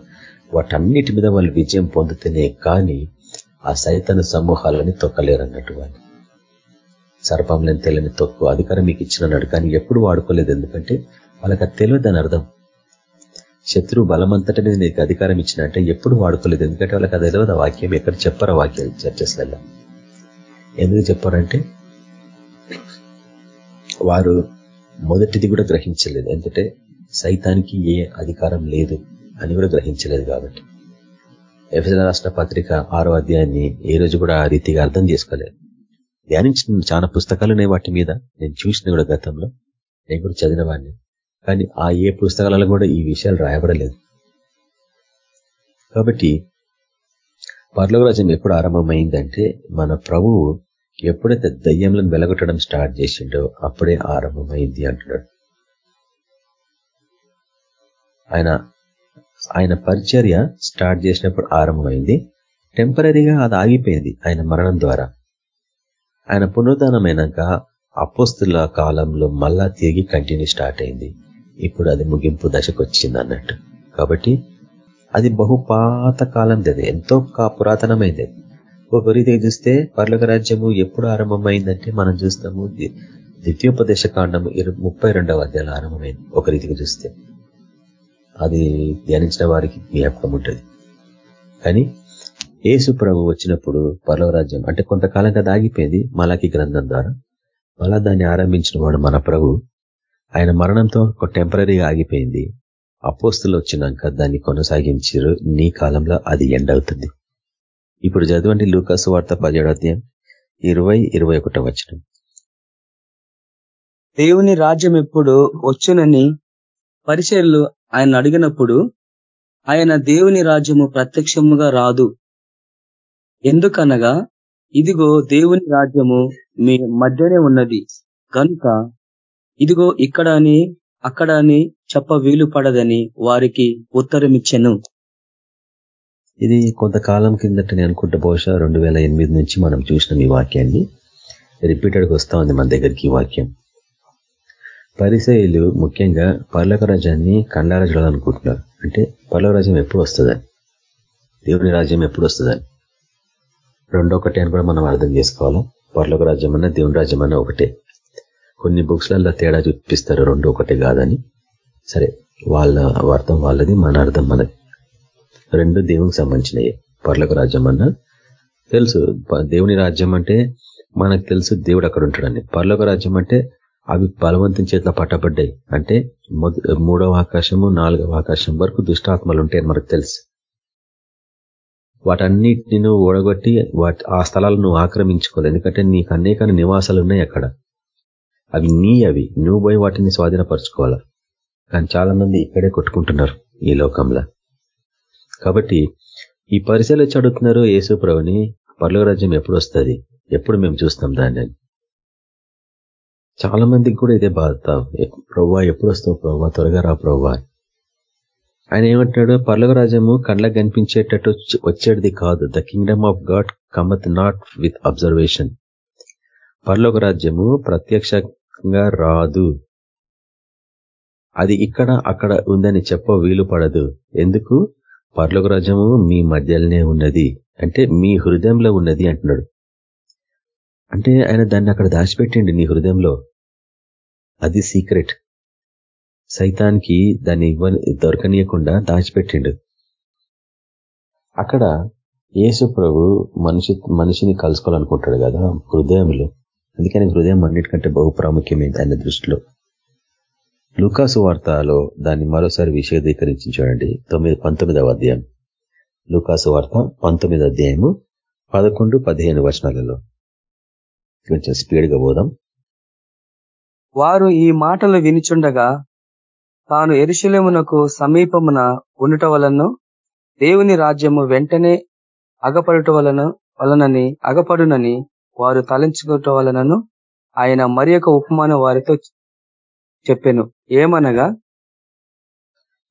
S4: వాటన్నిటి మీద వాళ్ళు విజయం పొందుతూనే కానీ ఆ సైతన సమూహాలని తొక్కలేరు అన్నట్టు వాళ్ళు సర్పంలని తెల్లని తొక్కు అధికారం మీకు ఇచ్చినన్నాడు కానీ ఎప్పుడు వాడుకోలేదు. ఎందుకంటే వాళ్ళకి అది తెలియదు అని అర్థం. శత్రువు బలమంతటనే నీకు అధికారం ఇచ్చిన అంటే ఎప్పుడు వాడుకోలేదు. ఎందుకంటే వాళ్ళకి అది తెలియదు వాక్యం. ఎక్కడ చెప్పారు వాక్యం వాక్యాలు చర్చస్లలో. ఎందుకు చెప్పారంటే వారు మొదటిది కూడా గ్రహించలేదు. ఎందుకంటే సైతానికి ఏ అధికారం లేదు అని కూడా గ్రహించలేదు కాబట్టి. ఎఫ్ఎల్ రాష్ట్ర పత్రిక ఆరో అధ్యాయాన్ని ఏ రోజు కూడా ఆ రీతిగా అర్థం చేసుకోలేదు. ధ్యానించిన చాలా పుస్తకాలు ఉన్నాయి వాటి మీద. నేను చూసిన కూడా గతంలో. నేను కూడా చదివిన వాడిని. కానీ ఆ ఏ పుస్తకాలలో కూడా ఈ విషయాలు రాయబడలేదు. కాబట్టి పర్లోక రాజ్యం ఎప్పుడు ఆరంభమైందంటే మన ప్రభువు ఎప్పుడైతే దయ్యంలను వెలగొట్టడం స్టార్ట్ చేసిండో అప్పుడే ఆరంభమైంది అంటున్నాడు. ఆయన ఆయన పరిచర్య స్టార్ట్ చేసినప్పుడు ఆరంభమైంది. టెంపరీగా అది ఆగిపోయింది ఆయన మరణం ద్వారా. ఆయన పునరుద్ధానమైనాక అపోస్తుల కాలంలో మళ్ళా తిరిగి కంటిన్యూ స్టార్ట్ అయింది. ఇప్పుడు అది ముగింపు దశకు వచ్చింది అన్నట్టు. కాబట్టి అది బహు పాత కాలంది అది ఎంతో పురాతనమైంది. ఒక రీతిగా చూస్తే పర్లక రాజ్యము ఎప్పుడు ఆరంభమైందంటే మనం చూస్తాము ద్వితీయోపదేశ కాండం ముప్పై రెండవ అధ్యాయంలో ఆరంభమైంది. ఒక రీతిగా చూస్తే. అది ధ్యానించిన వారికి జ్ఞాపకం ఉంటుంది. కానీ ఏసు ప్రభు వచ్చినప్పుడు పర్లవరాజ్యం అంటే కొంతకాలంగా దాగిపోయింది మలాకి గ్రంథం ద్వారా. మళ్ళా దాన్ని ఆరంభించిన వాడు మన ప్రభు. ఆయన మరణంతో ఒక టెంపరీగా ఆగిపోయింది. అపోస్తులు వచ్చినాక దాన్ని కొనసాగించారు. నీ కాలంలో అది ఎండ్ అవుతుంది. ఇప్పుడు చదవండి లూకాసు వార్త పదిహేడు అధ్యాయం ఇరవై ఇరవై ఒకటో వచ్చిన
S6: దేవుని రాజ్యం ఎప్పుడు వచ్చునని పరిచయలు ఆయన అడిగినప్పుడు ఆయన దేవుని రాజ్యము ప్రత్యక్షముగా రాదు. ఎందుకనగా ఇదిగో దేవుని రాజ్యము మీ మధ్యనే ఉన్నది. కనుక ఇదిగో ఇక్కడ అని అక్కడ అని చెప్ప వీలు పడదని వారికి ఉత్తరమిచ్చెను.
S4: ఇది కొంతకాలం కిందట నేను అనుకుంటే బహుశా రెండు నుంచి మనం చూసిన ఈ వాక్యాన్ని. రిపీటెడ్గా వస్తూ ఉంది మన దగ్గరికి ఈ వాక్యం. పరిసయులు ముఖ్యంగా పర్లక రాజ్యాన్ని కండార చూడాలనుకుంటున్నారు అంటే పర్లక రాజ్యం ఎప్పుడు వస్తుందని దేవుని రాజ్యం ఎప్పుడు వస్తుందని. రెండో ఒకటి అని కూడా మనం అర్థం చేసుకోవాలి? పర్లోక రాజ్యం అన్న దేవుని రాజ్యం అన్న ఒకటే. కొన్ని బుక్స్లలో తేడా చూపిస్తారు రెండు ఒకటే కాదని. సరే వాళ్ళ అర్థం వాళ్ళది మన అర్థం మనది. రెండు దేవునికి సంబంధించినవి పర్లకు రాజ్యం అన్న. తెలుసు దేవుని రాజ్యం అంటే మనకు తెలుసు దేవుడు అక్కడ ఉంటాడని. పర్లోక రాజ్యం అంటే అవి బలవంతం చేతిలో పట్టబడ్డాయి. అంటే మూడవ ఆకాశము నాలుగవ ఆకాశం వరకు దుష్టాత్మలు ఉంటాయని మనకు తెలుసు. వాటన్నిటిని ఓడగొట్టి వాటి ఆ స్థలాలను నువ్వు ఆక్రమించుకోవాలి. ఎందుకంటే నీకు అనేక నివాసాలు ఉన్నాయి అక్కడ. అవి నీ అవి. నువ్వు పోయి వాటిని స్వాధీనపరచుకోవాలా? కానీ చాలా మంది ఇక్కడే కొట్టుకుంటున్నారు ఈ లోకంలో. కాబట్టి ఈ పరిశీలి చదువుతున్నారు యేసు ప్రభుని పర్లోక రాజ్యం ఎప్పుడు వస్తుంది? ఎప్పుడు మేము చూస్తాం దాన్ని? చాలా మందికి కూడా ఇదే బాధ. ప్రవ్వా ఎప్పుడు వస్తావు ప్రవ్వా? త్వరగా రా ప్రవ్వా. ఆయన ఏమంటున్నాడు? పర్లోక రాజ్యము కళ్ళకు కనిపించేటట్టు వచ్చేది కాదు. The kingdom of God cometh not with observation పర్లోక రాజ్యము ప్రత్యక్షంగా రాదు. అది ఇక్కడ అక్కడ ఉందని చెప్ప వీలు పడదు ఎందుకు? పర్లోక రాజ్యము మీ మధ్యలోనే ఉన్నది. అంటే మీ హృదయంలో ఉన్నది అంటున్నాడు. అంటే ఆయన దాన్ని అక్కడ దాచిపెట్టండి నీ హృదయంలో. అది సీక్రెట్. సైతానికి దాన్ని ఇవ్వ దొరకనీయకుండా దాచిపెట్టిండు. అక్కడ యేసు ప్రభు మనిషి మనిషిని కలుసుకోవాలనుకుంటాడు కదా హృదయంలో. అందుకని హృదయం అన్నిటికంటే బహు ప్రాముఖ్యమైంది ఆయన దృష్టిలో. లూకాసు వార్తలో దాన్ని మరోసారి విశదీకరించి చూడండి. తొమ్మిది పంతొమ్మిదవ అధ్యాయం. లూకాసు వార్త పంతొమ్మిది అధ్యాయము పదకొండు పదిహేను వచనాలలో. కొంచెం స్పీడ్గా పోదాం
S6: వారు ఈ మాటలు వినిచుండగా తాను ఎరుశలేమునకు సమీపమున ఉండట వలన దేవుని రాజ్యము వెంటనే అగపడుట వలన వలనని అగపడునని వారు తలంచుకోవటం వలనను ఆయన మరి ఉపమానం వారితో చెప్పాను. ఏమనగా?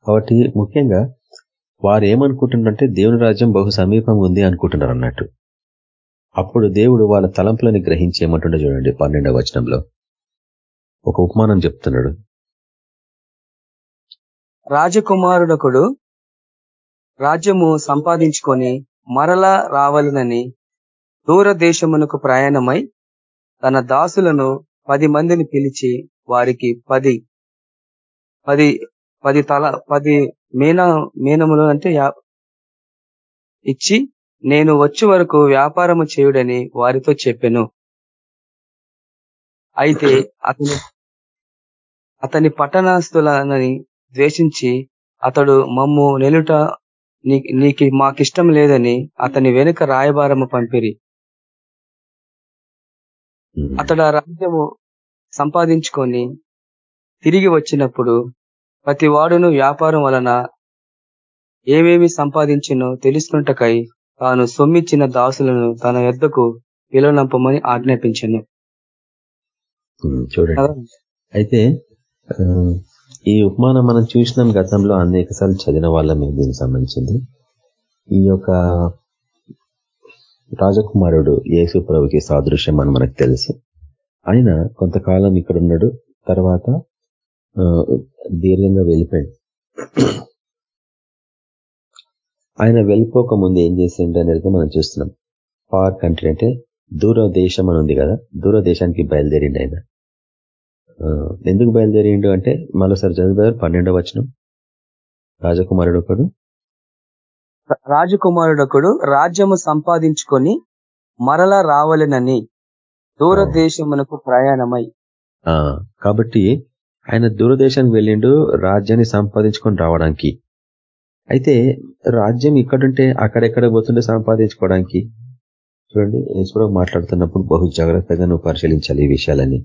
S4: కాబట్టి ముఖ్యంగా వారు ఏమనుకుంటున్నారంటే దేవుని రాజ్యం బహు సమీపంగా ఉంది అనుకుంటున్నారు అన్నట్టు. అప్పుడు దేవుడు వాళ్ళ తలంపులని గ్రహించి ఏమంటుండే చూడండి పన్నెండవ వచనంలో. ఒక ఉపమానం చెప్తున్నాడు.
S6: రాజకుమారుడకుడు రాజ్యము సంపాదించుకొని మరలా రావాలనని దూరదేశమునకు ప్రయాణమై తన దాసులను పది మందిని పిలిచి వారికి పది పది పది తల పది మీన మీనములు అంటే ఇచ్చి నేను వచ్చే వరకు వ్యాపారము చేయుడని వారితో చెప్పెను. అయితే అతని అతని పట్టణస్తులని ద్వేషించి అతడు మమ్ము నెలుట నీకు మాకిష్టం లేదని అతని వెనుక రాయబారము పంపిరి. అతడు ఆ రాజ్యము సంపాదించుకొని తిరిగి వచ్చినప్పుడు ప్రతి వాడును వ్యాపారం వలన ఏమేమి సంపాదించినో తెలుసుకుంటకై తాను సొమ్మిచ్చిన దాసులను తన యొద్దకు విలువనంపమని ఆజ్ఞాపించను.
S4: చూడండి. అయితే ఈ ఉపమానం మనం చూసినాం గతంలో అనేక సార్లు చదివిన వాళ్ళమే దీనికి సంబంధించింది. ఈ యొక్క రాజకుమారుడు యేసు ప్రభుకి సాదృశ్యం అని మనకు తెలుసు. ఆయన కొంతకాలం ఇక్కడ ఉన్నాడు తర్వాత దీర్ఘంగా వెళ్ళిపోయాడు. ఆయన వెళ్ళిపోక ముందు ఏం చేసిండు అనేది మనం చూస్తున్నాం. ఫార్ కంట్రీ అంటే దూర దేశం అని ఉంది కదా దూర దేశానికి బయలుదేరిండు ఆయన. ఎందుకు బయలుదేరిండు అంటే మరోసారి చదువు పన్నెండవ వచనం. రాజకుమారుడు ఒకడు.
S6: రాజకుమారుడు ఒకడు రాజ్యము సంపాదించుకొని మరలా రావాలనని. దూరదేశమునకు ప్రయాణమై.
S4: కాబట్టి ఆయన దూరదేశానికి వెళ్ళిండు రాజ్యాన్ని సంపాదించుకొని రావడానికి. అయితే రాజ్యం ఇక్కడుంటే అక్కడెక్కడ పోతుండే సంపాదించుకోవడానికి? చూడండి కూడా మాట్లాడుతున్నప్పుడు బహు జాగ్రత్తగా నువ్వు పరిశీలించాలి ఈ విషయాలని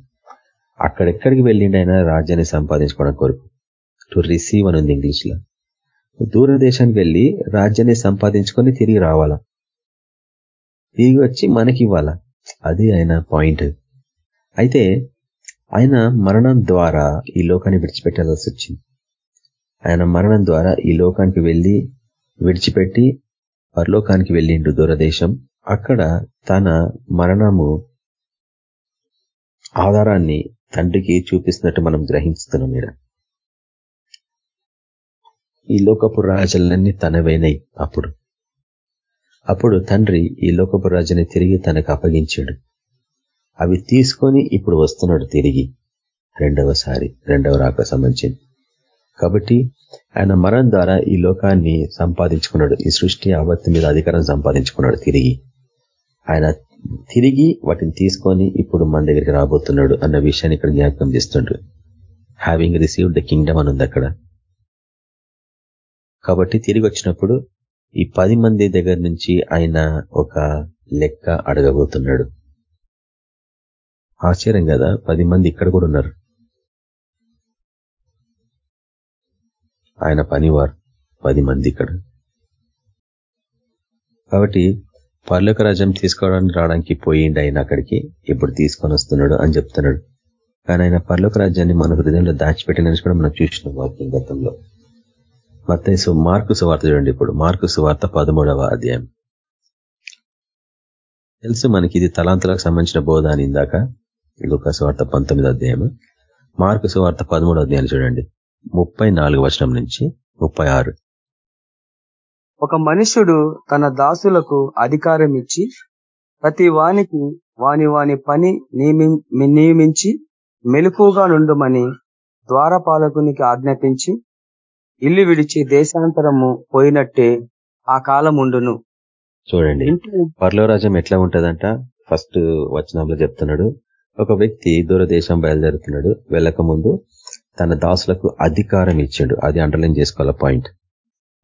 S4: అక్కడెక్కడికి వెళ్ళిండి ఆయన రాజ్యాన్ని సంపాదించుకోవడం కొరకు? టు రిసీవ్ అని ఉంది ఇంగ్లీష్లో దూరదేశానికి వెళ్ళి రాజ్యాన్ని సంపాదించుకొని తిరిగి రావాలా? తిరిగి వచ్చి మనకి ఇవ్వాలా? అది ఆయన పాయింట్ అయితే ఆయన మరణం ద్వారా ఈ లోకాన్ని విడిచిపెట్టాల్సి వచ్చింది. ఆయన మరణం ద్వారా ఈ లోకానికి వెళ్ళి విడిచిపెట్టి పరలోకానికి వెళ్ళిండు దూరదేశం. అక్కడ తన మరణము ఆధారాన్ని తండ్రికి చూపిస్తున్నట్టు మనం గ్రహిస్తున్నాం ఇక్కడ. ఈ లోకపు రాజులన్నీ తనవైనాయి అప్పుడు. అప్పుడు తండ్రి ఈ లోకపు రాజుని తిరిగి తనకు అప్పగించాడు. అవి తీసుకొని ఇప్పుడు వస్తున్నాడు తిరిగి. రెండవసారి రెండవ రాక సంబంధించింది కాబట్టి ఆయన మరణం ద్వారా ఈ లోకాన్ని సంపాదించుకున్నాడు. ఈ సృష్టి ఆవత్తి మీద అధికారం సంపాదించుకున్నాడు తిరిగి. ఆయన తిరిగి వాటిని తీసుకొని ఇప్పుడు మన దగ్గరికి రాబోతున్నాడు అన్న విషయాన్ని ఇక్కడ జ్ఞాపకం చేస్తుండ్రు. హ్యావింగ్ రిసీవ్డ్ ద కింగ్డమ్ అని ఉంది అక్కడ. కాబట్టి తిరిగి వచ్చినప్పుడు ఈ పది మంది దగ్గర నుంచి ఆయన ఒక లెక్క అడగబోతున్నాడు. ఆశ్చర్యం కదా పది మంది ఇక్కడ కూడా ఉన్నారు. ఆయన పనివారు పది మంది ఇక్కడ. కాబట్టి పర్లోక రాజ్యం తీసుకోవడానికి రావడానికి పోయిండి ఆయన అక్కడికి ఇప్పుడు తీసుకొని వస్తున్నాడు అని చెప్తున్నాడు. కానీ ఆయన పర్లోక రాజ్యాన్ని మన హృదయంలో దాచిపెట్టినని కూడా మనం చూసినాం వాక్యం గతంలో. మత్తైసు మార్కు సువార్త చూడండి ఇప్పుడు. మార్కు సువార్త పదమూడవ అధ్యాయం. తెలుసు మనకి ఇది తలాంతులకు సంబంధించిన బోధ అని ఇందాక లుక సువార్త పంతొమ్మిది అధ్యాయం మార్కు సువార్త పదమూడవ అధ్యాయం చూడండి. ముప్పై వచనం నుంచి ముప్పై
S6: ఒక మనుష్యుడు తన దాసులకు అధికారం ఇచ్చి ప్రతి వానికి వాని వాని పని నియమించి మెలుకుగా నుండుమని ద్వారపాలకునికి ఆజ్ఞాపించి ఇల్లు విడిచి దేశాంతరము పోయినట్టే ఆ కాలం ఉండును.
S4: చూడండి. పర్లోరాజ్యం ఎట్లా ఉంటదంట? ఫస్ట్ వచనంలో చెప్తున్నాడు. ఒక వ్యక్తి దూరదేశం బయలుదేరుతున్నాడు. వెళ్ళక ముందు తన దాసులకు అధికారం ఇచ్చిండు. అది అండర్లైన్ చేసుకోవాల పాయింట్.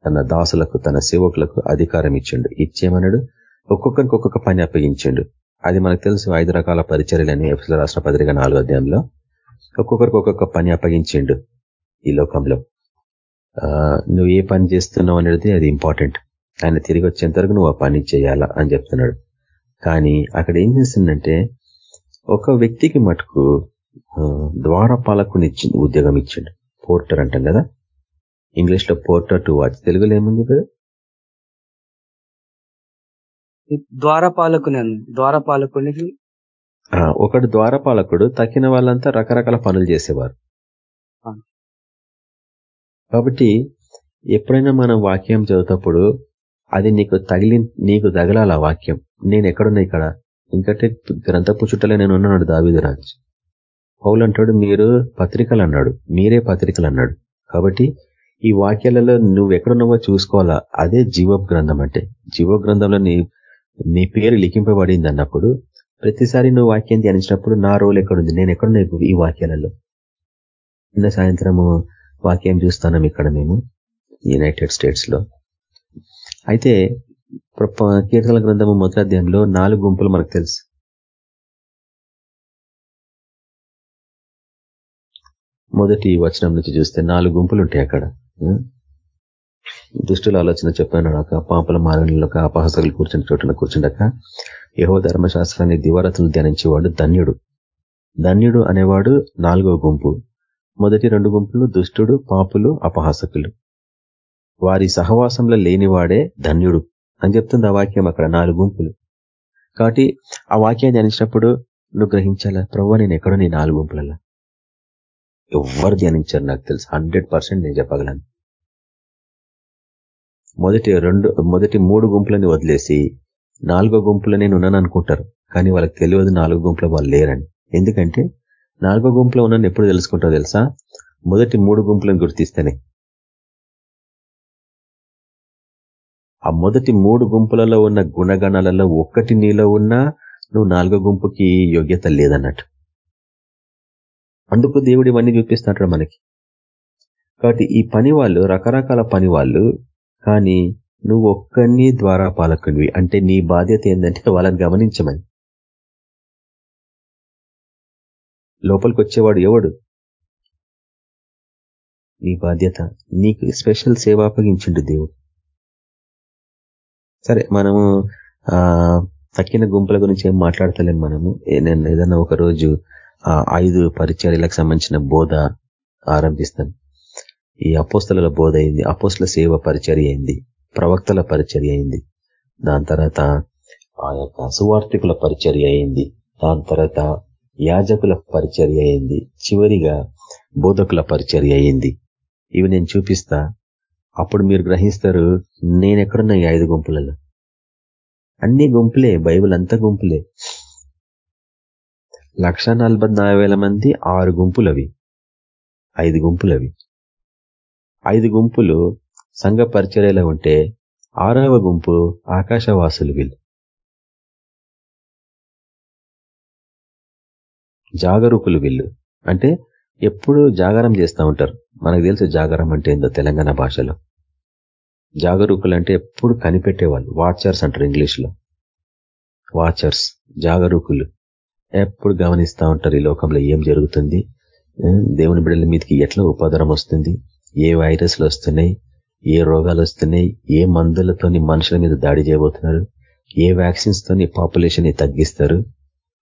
S4: తన దాసులకు తన సేవకులకు అధికారం ఇచ్చిండు. ఇచ్చేమన్నాడు? ఒక్కొక్కరికి ఒక్కొక్క పని అప్పగించిండు. అది మనకు తెలుసు ఐదు రకాల పరిచర్యలని ఎఫ్ఎల్ రాష్ట్ర పత్రిక నాలుగో అధ్యాయంలో. ఒక్కొక్కరికి ఒక్కొక్క పని అప్పగించిండు ఈ లోకంలో. నువ్వు ఏ పని చేస్తున్నావు అనేది అది ఇంపార్టెంట్ ఆయన తిరిగి వచ్చేంత వరకు నువ్వు ఆ పని చేయాలా అని చెప్తున్నాడు. కానీ అక్కడ ఏం చేస్తుందంటే ఒక వ్యక్తికి మటుకు ద్వారపాలకుని ఉద్యోగం ఇచ్చిండు. పోర్టర్ అంటాం కదా? ఇంగ్లీష్లో పోర్టర్ టు వాచ్. తెలుగులో ఏముంది కదా
S6: ద్వారపాలకుని ద్వారపాలకునికి?
S4: ఒకడు ద్వారపాలకుడు తక్కిన వాళ్ళంతా రకరకాల పనులు చేసేవారు. కాబట్టి ఎప్పుడైనా మనం వాక్యం చదువుతప్పుడు అది నీకు తగిలి నీకు తగలాల వాక్యం. నేను ఎక్కడున్నా ఇక్కడ? ఎందుకంటే గ్రంథపు చుట్టలే నేను ఉన్నాడు దావిదురాజ్ పౌలు అంటాడు మీరు పత్రికలు అన్నాడు మీరే పత్రికలు అన్నాడు కాబట్టి ఈ వాక్యాలలో నువ్వు ఎక్కడున్నావో చూసుకోవాలా? అదే జీవ గ్రంథం అంటే. జీవ గ్రంథంలో నీ నీ పేరు లిఖింపబడింది అన్నప్పుడు ప్రతిసారి నువ్వు వాక్యం ధ్యానించినప్పుడు నా రోల్ ఎక్కడుంది? నేను ఎక్కడున్నా ఈ వాక్యాలలో? నిన్న సాయంత్రము వాక్యం చూస్తున్నాం ఇక్కడ మేము యునైటెడ్ స్టేట్స్లో అయితే కీర్తన గ్రంథము మొదటి అధ్యాయంలో నాలుగు గుంపులు మనకు తెలుసు. మొదటి వచనం నుంచి చూస్తే నాలుగు గుంపులు ఉంటాయి అక్కడ. దుష్టుల ఆలోచన చెప్పినాక పాపల మార్గంలో అపహాసకులు కూర్చుని చోటున కూర్చుండక యహో ధర్మశాస్త్రాన్ని దివారతులు ధ్యానించేవాడు ధన్యుడు. ధన్యుడు అనేవాడు నాలుగో గుంపు. మొదటి రెండు గుంపులు దుష్టుడు పాపులు అపహాసకులు. వారి సహవాసంలో లేనివాడే ధన్యుడు అని చెప్తుంది ఆ వాక్యం అక్కడ నాలుగు గుంపులు. కాబట్టి ఆ వాక్యాన్ని ధ్యానించినప్పుడు నువ్వు గ్రహించాలా? ప్రభు నేను ఎక్కడో నీ నాలుగు గుంపులలో? ఎవ్వరు ధ్యానించారు నాకు తెలుసు. హండ్రెడ్ నేను చెప్పగలను. మొదటి రెండు మొదటి మూడు గుంపులని వదిలేసి నాలుగో గుంపులనే నేను ఉన్నాను అనుకుంటారు కానీ వాళ్ళకి తెలియదు నాలుగో గుంపులు వాళ్ళు లేరని. ఎందుకంటే నాలుగో గుంపులో ఉన్నాను ఎప్పుడు తెలుసుకుంటావు తెలుసా? మొదటి మూడు గుంపులను గుర్తిస్తేనే. ఆ మొదటి మూడు గుంపులలో ఉన్న గుణగణాలలో ఒక్కటి నీలో ఉన్నా నువ్వు నాలుగో గుంపుకి యోగ్యత లేదన్నట్టు. అందుకు దేవుడు ఇవన్నీ చూపిస్తాడు మనకి. కాబట్టి ఈ పని వాళ్ళు రకరకాల పని వాళ్ళు కానీ నువ్వు ఒక్కరిని ద్వారా పాలకుడివి అంటే నీ బాధ్యత ఏంటంటే వాళ్ళని గమనించమని. లోపలికి వచ్చేవాడు ఎవడు? నీ బాధ్యత నీకు స్పెషల్ సేవ అప్పగించిండు దేవుడు. సరే మనము ఆ తక్కిన గుంపుల గురించి ఏం మాట్లాడతలేం మనము. నేను ఏదన్నా ఒక రోజు ఐదు పరిచర్యలకు సంబంధించిన బోధ ఆరంభిస్తాను ఈ అపోస్తల బోధ అయింది అపోస్తల సేవ పరిచర్య అయింది ప్రవక్తల పరిచర్య అయింది దాని తర్వాత ఆ యొక్క సువార్థికుల పరిచర్య అయింది దాని తర్వాత యాజకుల పరిచర్య అయింది. చివరిగా బోధకుల పరిచర్య అయింది. ఇవి నేను చూపిస్తా. అప్పుడు మీరు గ్రహిస్తారు నేనెక్కడున్నా ఈ ఐదు గుంపులలో? అన్ని గుంపులే బైబుల్ అంతా గుంపులే. లక్ష మంది ఆరు గుంపులవి. ఐదు గుంపులవి. ఐదు గుంపులు సంఘ పరిచర్యలో ఉంటే ఆరవ గుంపు ఆకాశవాసులు వీళ్ళు. జాగరూకులు వీళ్ళు. అంటే ఎప్పుడు జాగారం చేస్తూ ఉంటారు. మనకు తెలుసు జాగారం అంటే ఏందో తెలంగాణ భాషలో. జాగరూకులు అంటే ఎప్పుడు కనిపెట్టేవాళ్ళు. వాచర్స్ అంటారు ఇంగ్లీష్లో. వాచర్స్ జాగరూకులు. ఎప్పుడు గమనిస్తూ ఉంటారు ఈ లోకంలో ఏం జరుగుతుంది. దేవుని బిడ్డల మీదకి ఎట్లా ఉపద్రం వస్తుంది. ఏ వైరస్లు వస్తున్నాయి. ఏ రోగాలు వస్తున్నాయి. ఏ మందులతోని మనుషుల మీద దాడి చేయబోతున్నారు. ఏ వ్యాక్సిన్స్ తోని పాపులేషన్ తగ్గిస్తారు.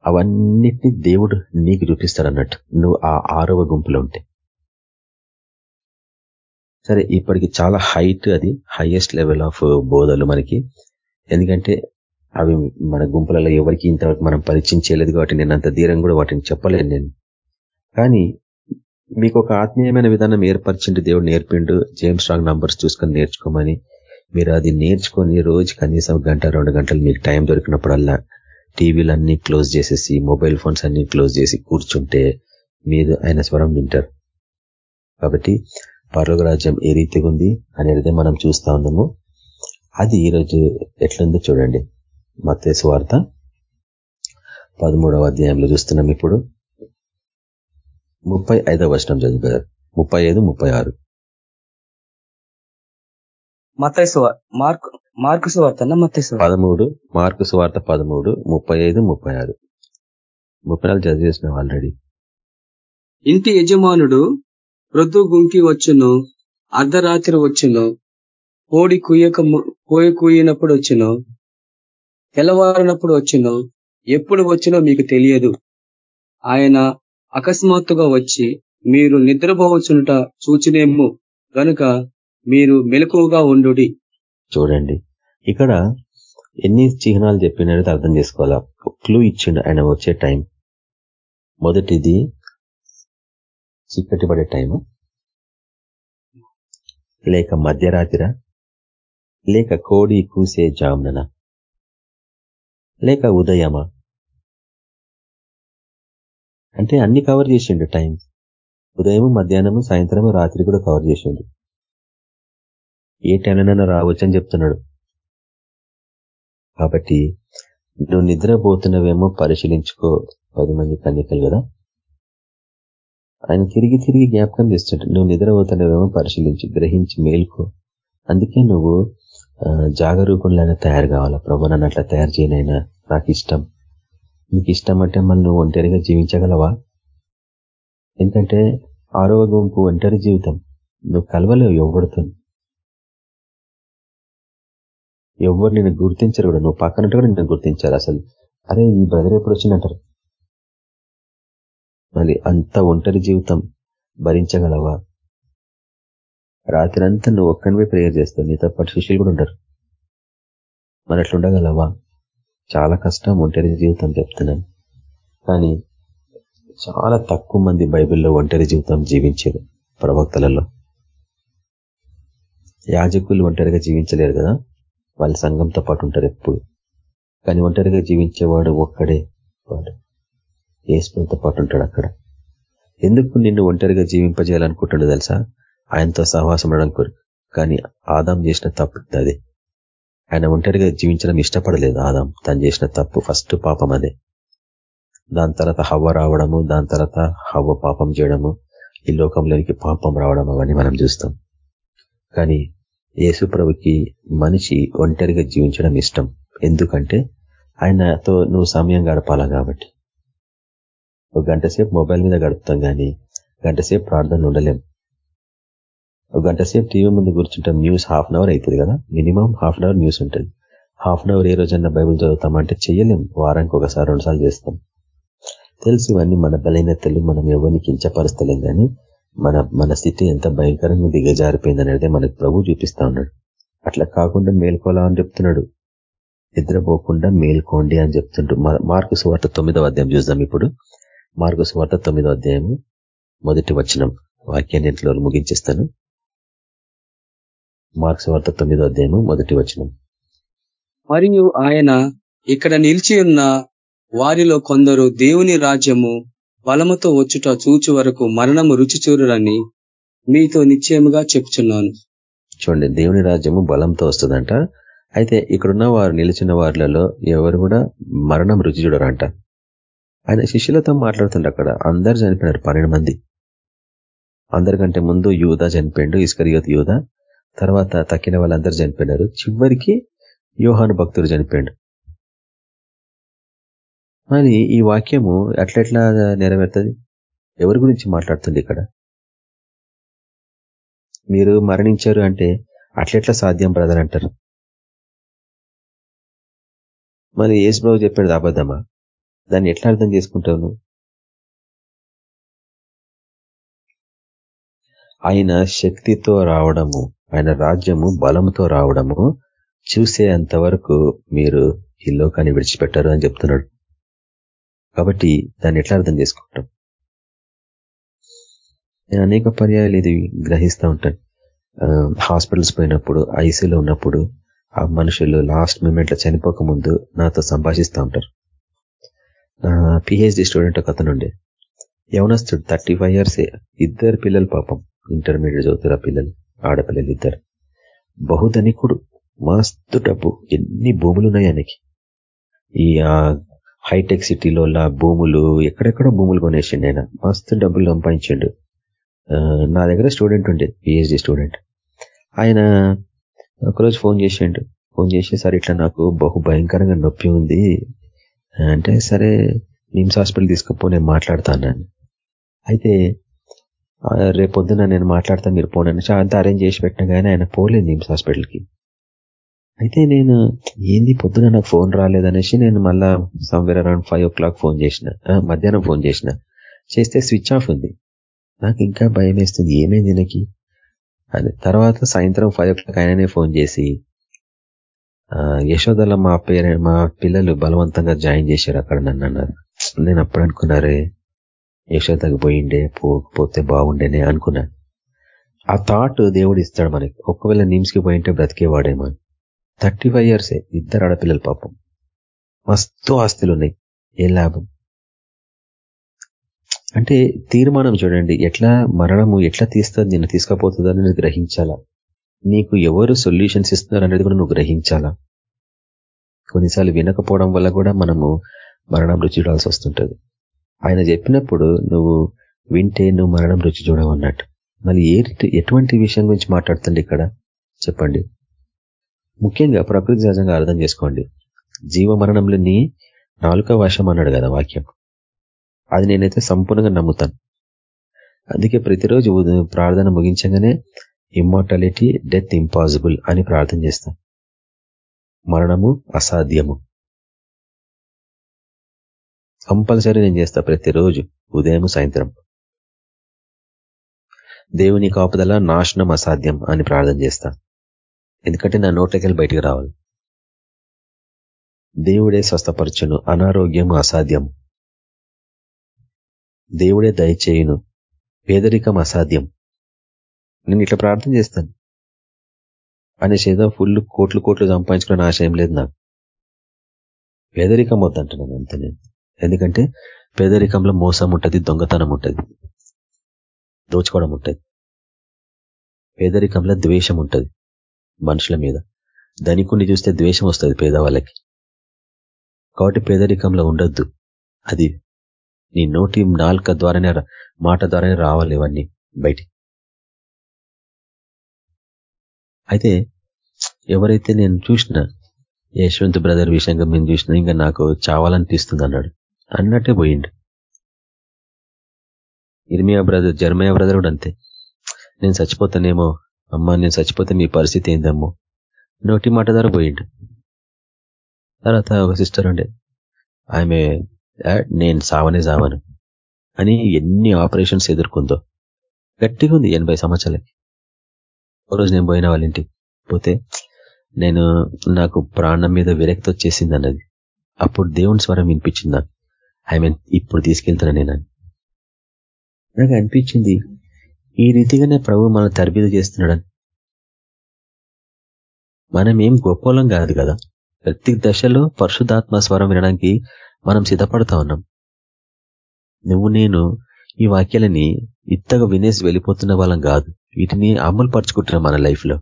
S4: అవన్నిటిని దేవుడు నీకు చూపిస్తాడు అన్నట్టు నువ్వు ఆ ఆరవ గుంపులో ఉంటే. సరే ఇప్పటికి చాలా హైట్ అది హైయెస్ట్ లెవెల్ ఆఫ్ బోధలు మనకి. ఎందుకంటే అవి మన గుంపులలో ఎవరికి ఇంతవరకు మనం పరిచయం చేయలేదు కాబట్టి నేను అంత ధీరం కూడా వాటిని చెప్పలేను నేను. కానీ మీకు ఒక ఆత్మీయమైన విధానం ఏర్పరిచిండు దేవుడు నేర్పిండు. జేమ్స్ రాంగ్ నంబర్స్ చూసుకొని నేర్చుకోమని. మీరు అది నేర్చుకొని రోజు కనీసం గంట రెండు గంటలు మీకు టైం దొరికినప్పుడల్లా టీవీలు అన్ని క్లోజ్ చేసేసి మొబైల్ ఫోన్స్ అన్ని క్లోజ్ చేసి కూర్చుంటే మీరు ఆయన స్వరం వింటారు. కాబట్టి పర్లోక రాజ్యం ఏ రీతిగా ఉంది అనేది మనం చూస్తా ఉన్నాము. అది ఈరోజు ఎట్లుందో చూడండి. మత్తేసు వార్త పదమూడవ అధ్యాయంలో చూస్తున్నాం ఇప్పుడు. ముప్పై ఐదవ వర్షం చదువుతారు ముప్పై ఐదు ముప్పై ఆరు.
S6: మార్కు మార్కు సువార్త
S4: పదమూడు మార్కు సువార్త పదమూడు ముప్పై ఐదు ముప్పై ఆరు. ముప్పై నాలుగు చదివేసినాం ఆల్రెడీ
S6: ఇంటి యజమానుడు ప్రొద్దు గుంకి వచ్చును అర్ధరాత్రి వచ్చును కోడి కుయ్యక కోయి కుయ్యినప్పుడు వచ్చును తెల్లవారినప్పుడు వచ్చును ఎప్పుడు వచ్చినో మీకు తెలియదు. ఆయన అకస్మాత్తుగా వచ్చి మీరు నిద్రపోవచ్చునుట చూచినేమో గనుక మీరు మెలకువగా ఉండు
S4: చూడండి. ఇక్కడ ఎన్ని చిహ్నాలు చెప్పినట్టు అర్థం చేసుకోవాలా? క్లూ ఇచ్చిండు ఆయన వచ్చే టైం మొదటిది చీకటి పడే టైము లేక మధ్యరాత్రి. లేక కోడి కూసే జామున లేక ఉదయమా. అంటే అన్ని కవర్ చేసిండు టైం ఉదయం మధ్యాహ్నము సాయంత్రము రాత్రి కూడా కవర్ చేసిండు. ఏ టైంలోనైనా రావచ్చు అని చెప్తున్నాడు. కాబట్టి నువ్వు నిద్రపోతున్నవేమో పరిశీలించుకో. పది మంది కన్యకలు కదా? ఆయన తిరిగి తిరిగి జ్ఞాపకం చేస్తుంట నువ్వు నిద్రపోతున్నవేమో పరిశీలించి గ్రహించి మేల్కో. అందుకే నువ్వు జాగరూకంలాగా తయారు కావాలా? ప్రభు నన్ను అట్లా తయారు చేయనైనా నాకు ఇష్టం. నీకు ఇష్టం అంటే మళ్ళీ నువ్వు ఒంటరిగా జీవించగలవా? ఎందుకంటే ఆరవ గుంపు ఒంటరి జీవితం. నువ్వు కలవలేవు ఎవరితో ఎవరు నేను గుర్తించరు కూడా. నువ్వు పక్కనట్టు కూడా నేను గుర్తించారు అసలు. అరే ఈ బ్రదర్ ఎప్పుడు వచ్చిందంటారు మరి అంత ఒంటరి జీవితం భరించగలవా? రాత్రి అంతా నువ్వు ఒక్కనివే ప్రేయర్ చేస్తావు. నీతో పాటు శిష్యులు కూడా ఉంటారు. మరి అట్లుండగలవా చాలా కష్టం ఒంటరి జీవితం చెప్తున్నాను. కానీ చాలా తక్కువ మంది బైబిల్లో ఒంటరి జీవితం జీవించారు ప్రవక్తలలో. యాజకులు ఒంటరిగా జీవించలేరు కదా? వాళ్ళ సంఘంతో పాటు ఉంటారు ఎప్పుడు. కానీ ఒంటరిగా జీవించేవాడు ఒక్కడే వాడు. ఏసుతో పాటు ఉంటాడు అక్కడ. ఎందుకు నిన్ను ఒంటరిగా జీవింపజేయాలనుకుంటుండో తెలుసా? ఆయనతో సహవాసం ఉండడం కొరకు. కానీ ఆదాం చేసిన తప్పు అదే. ఆయన ఒంటరిగా జీవించడం ఇష్టపడలేదు ఆదాం. తను చేసిన తప్పు ఫస్ట్ పాపం అదే. దాని తర్వాత హవ్వ రావడము దాని తర్వాత హవ్వ పాపం చేయడము ఈ లోకంలోనికి పాపం రావడం అవన్నీ మనం చూస్తాం. కానీ యేసుప్రభుకి మనిషి ఒంటరిగా జీవించడం ఇష్టం. ఎందుకంటే ఆయనతో నువ్వు సమయం గడపాలా కాబట్టి. ఒక గంట సేపు మొబైల్ మీద గడుపుతాం కానీ గంట సేపు ప్రార్థన ఉండలేం. ఒక గంట సేపు టీవీ ముందు కూర్చుంటాం న్యూస్ హాఫ్ అన్ అవర్ అవుతుంది కదా. Minimum half an hour news ఉంటుంది. హాఫ్ అన్ అవర్ ఏ రోజన్నా బైబుల్ చదువుతామంటే చేయలేం వారానికి ఒకసారి రెండుసార్లు చేస్తాం. తెలుసు ఇవన్నీ మన బలహీనతలు మనం ఎవరిని కించపరుస్తలేం కానీ మన మన స్థితి ఎంత భయంకరంగా దిగజారిపోయింది అనేది మనకు ప్రభు చూపిస్తా ఉన్నాడు. అట్లా కాకుండా మేల్కోలా అని చెప్తున్నాడు. నిద్రపోకుండా మేల్కోండి అని చెప్తుంటూ మార్కు సువార్త తొమ్మిదవ అధ్యాయం చూద్దాం ఇప్పుడు. మార్కు సువార్త తొమ్మిదవ అధ్యాయము మొదటి వచనం. వాక్యాన్ని ఇంట్లో ముగించేస్తాను. మార్క్స్ వార్త తొమ్మిదో అధ్యాయము మొదటి వచనం.
S6: మరియు ఆయన ఇక్కడ నిలిచి ఉన్న వారిలో కొందరు దేవుని రాజ్యము బలముతో వచ్చుట చూచు వరకు మరణము రుచి చూరని మీతో నిశ్చయముగా చెప్తున్నాను
S4: చూడండి దేవుని రాజ్యము బలంతో వస్తుందంట. అయితే ఇక్కడున్న వారు నిలిచిన వారిలలో ఎవరు కూడా మరణం రుచి చూడరంట. ఆయన శిష్యులతో మాట్లాడుతుండే అక్కడ. అందరు చనిపోయినారు పన్నెండు మంది. అందరికంటే ముందు యూధ చనిపోయిండు ఇస్కరియోత్ యూధ తర్వాత తక్కిన వాళ్ళందరూ చనిపోయినారు. చివరికి యోహాను భక్తుడు చనిపోయాడు. మరి ఈ వాక్యము అట్లెట్లా నెరవేరుతుంది? ఎవరి గురించి మాట్లాడుతుంది ఇక్కడ? మీరు మరణించారు అంటే అట్లెట్లా సాధ్యం బ్రదర్ అంటారు? మరి యేసు బాబు చెప్పాడు అబద్ధమా? దాన్ని ఎట్లా అర్థం చేసుకుంటావు ఆయన శక్తితో రావడము ఆయన రాజ్యము బలంతో రావడము చూసే అంతవరకు మీరు ఈ లోకాన్ని విడిచిపెట్టారు అని చెప్తున్నాడు. కాబట్టి దాన్ని ఎట్లా అర్థం చేసుకుంటాం? నేను అనేక పర్యాయాలు ఇది గ్రహిస్తూ ఉంటాను. హాస్పిటల్స్ పోయినప్పుడు ఐసీలో ఉన్నప్పుడు ఆ మనుషులు లాస్ట్ మూమెంట్లో చనిపోక ముందు నాతో సంభాషిస్తూ ఉంటారు. నా పిహెచ్డి స్టూడెంట్ ఒక అతను ఉండే. యవనస్తుడు థర్టీ ఫైవ్ ఇయర్సే ఇద్దరు పిల్లలు పాపం. ఇంటర్మీడియట్ చదువుతారు పిల్లలు ఆడపిల్లలు ఇద్దరు. బహుధనికుడు మస్తు డబ్బు. ఎన్ని భూములు ఉన్నాయి ఆయనకి? ఈ హైటెక్ సిటీలో భూములు ఎక్కడెక్కడో భూములు కొనేసిండు ఆయన. మస్తు డబ్బులు సంపాదించిండు. నా దగ్గర స్టూడెంట్ ఉండే పిహెచ్డి స్టూడెంట్. ఆయన ఒకరోజు ఫోన్ చేసిండు. ఫోన్ చేసి సరే ఇట్లా నాకు బహు భయంకరంగా నొప్పి ఉంది. అంటే సరే నిమ్స్ హాస్పిటల్ తీసుకుపో నేను మాట్లాడతాను అయితే రేపొద్దున నేను మాట్లాడతాను మీరు పోనని అంతా అరేంజ్ చేసి పెట్టిన కానీ ఆయన పోలేదు నిమ్స్ హాస్పిటల్కి. అయితే నేను ఏంది పొద్దున నాకు ఫోన్ రాలేదనేసి నేను మళ్ళా somewhere around five o'clock phone చేసిన. మధ్యాహ్నం ఫోన్ చేసిన. చేస్తే స్విచ్ ఆఫ్ ఉంది. నాకు ఇంకా భయం వేస్తుంది. ఏమైంది నాకు అని తర్వాత సాయంత్రం ఫైవ్ ఓ క్లాక్ ఆయననే ఫోన్ చేసి యశోదల మా పేరె మా పిల్లలు బలవంతంగా జాయిన్ చేశారు అక్కడ నన్ను అన్నారు. నేను అప్పుడు అనుకున్నారే యశోదకు పోయిండే పోతే బాగుండేనే అనుకున్నా. ఆ థాట్ దేవుడు ఇస్తాడు మనకి. ఒకవేళ నిమ్స్కి పోయింటే బ్రతికేవాడేమో థర్టీ ఫైవ్ ఇయర్సే ఇద్దరు ఆడపిల్లలు పాపం. మస్తు ఆస్తులు ఉన్నాయి. ఏ లాభం? అంటే తీర్మానం చూడండి. ఎట్లా మరణము ఎట్లా తీస్తుంది నిన్ను తీసుకపోతుందని నువ్వు గ్రహించాలా? నీకు ఎవరు సొల్యూషన్స్ ఇస్తున్నారు అనేది కూడా నువ్వు గ్రహించాలా? కొన్నిసార్లు వినకపోవడం వల్ల కూడా మనము మరణం రుచి చూడాల్సి వస్తుంటుంది. ఆయన చెప్పినప్పుడు నువ్వు వింటే నువ్వు మరణం రుచి చూడవన్నట్టు. మళ్ళీ ఏ ఎటువంటి విషయం గురించి మాట్లాడుతుంది ఇక్కడ? చెప్పండి. ముఖ్యంగా ప్రకృతి సహజంగా అర్థం చేసుకోండి. జీవ మరణంలో నీ నాలుక వశం అన్నాడు కదా వాక్యం. అది నేనైతే సంపూర్ణంగా నమ్ముతాను. అందుకే ప్రతిరోజు ప్రార్థన ముగించగానే ఇమ్మార్టాలిటీ డెత్ ఇంపాసిబుల్ అని ప్రార్థన చేస్తాం. మరణము అసాధ్యము. కంపల్సరీ నేను చేస్తా ప్రతిరోజు ఉదయం సాయంత్రం. దేవుని కాపుదల నాశనం అసాధ్యం అని ప్రార్థన చేస్తా. ఎందుకంటే నా నోట్లకెళ్ళి బయటికి రావాలి. దేవుడే స్వస్థపరచును అనారోగ్యం అసాధ్యం. దేవుడే దయచేయును పేదరికం అసాధ్యం. నేను ఇట్లా ప్రార్థన చేస్తాను. అనే ఏదో ఫుల్ కోట్లు కోట్లు సంపాదించుకునే ఆశయం లేదు నాకు. పేదరికం వద్దంటున్నాను అంతే నేను. ఎందుకంటే పేదరికంలో మోసం ఉంటుంది దొంగతనం ఉంటుంది దోచుకోవడం ఉంటుంది. పేదరికంలో ద్వేషం ఉంటుంది. మనుషుల మీద. ధనికుని చూస్తే ద్వేషం వస్తుంది పేదవాళ్ళకి. కాబట్టి పేదరికంలో ఉండొద్దు. అది నీ నోటి నాలుక ద్వారానే మాట ద్వారానే రావాలి ఇవన్నీ బయటికి. అయితే ఎవరైతే నేను చూసిన యశ్వంత్ బ్రదర్ విషయంగా మేము చూసినా ఇంకా నాకు చావాలనిపిస్తుంది అన్నాడు. అన్నట్టే పోయిండు. ఇర్మియా బ్రదర్ జర్మయా బ్రదర్ కూడా అంతే. నేను చచ్చిపోతానేమో అమ్మా నేను చచ్చిపోతే మీ పరిస్థితి ఏందమ్మో? నోటి మాట ద్వారా పోయిండు. తర్వాత ఒక సిస్టర్ ఉండే. ఆమె నేను సావనే సావను. అని ఎన్ని ఆపరేషన్స్ ఎదుర్కొందో. గట్టిగా ఉంది ఎనభై సంవత్సరాలకి. ఒక రోజు నేను పోయిన వాళ్ళ ఇంటికి పోతే నేను నాకు ప్రాణం మీద విరక్తి వచ్చేసింది అన్నది. అప్పుడు దేవుని స్వరం వినిపించింది నాకు. ఐ ఇప్పుడు తీసుకెళ్తున్నా నేను నాకు అనిపించింది ఈ రీతిగానే ప్రభు మన తరబీదు చేస్తున్నాడని. మనం ఏం గొప్పలం కాదు కదా. ప్రతి దశలో పరిశుద్ధాత్మ స్వరం వినడానికి మనం సిద్ధపడతా ఉన్నాం. నువ్వు నేను ఈ వాక్యాలని ఇత్తగా వినేసి వెళ్ళిపోతున్న వాళ్ళం కాదు. వీటిని అమలు పరుచుకుంటున్నాం మన లైఫ్లో.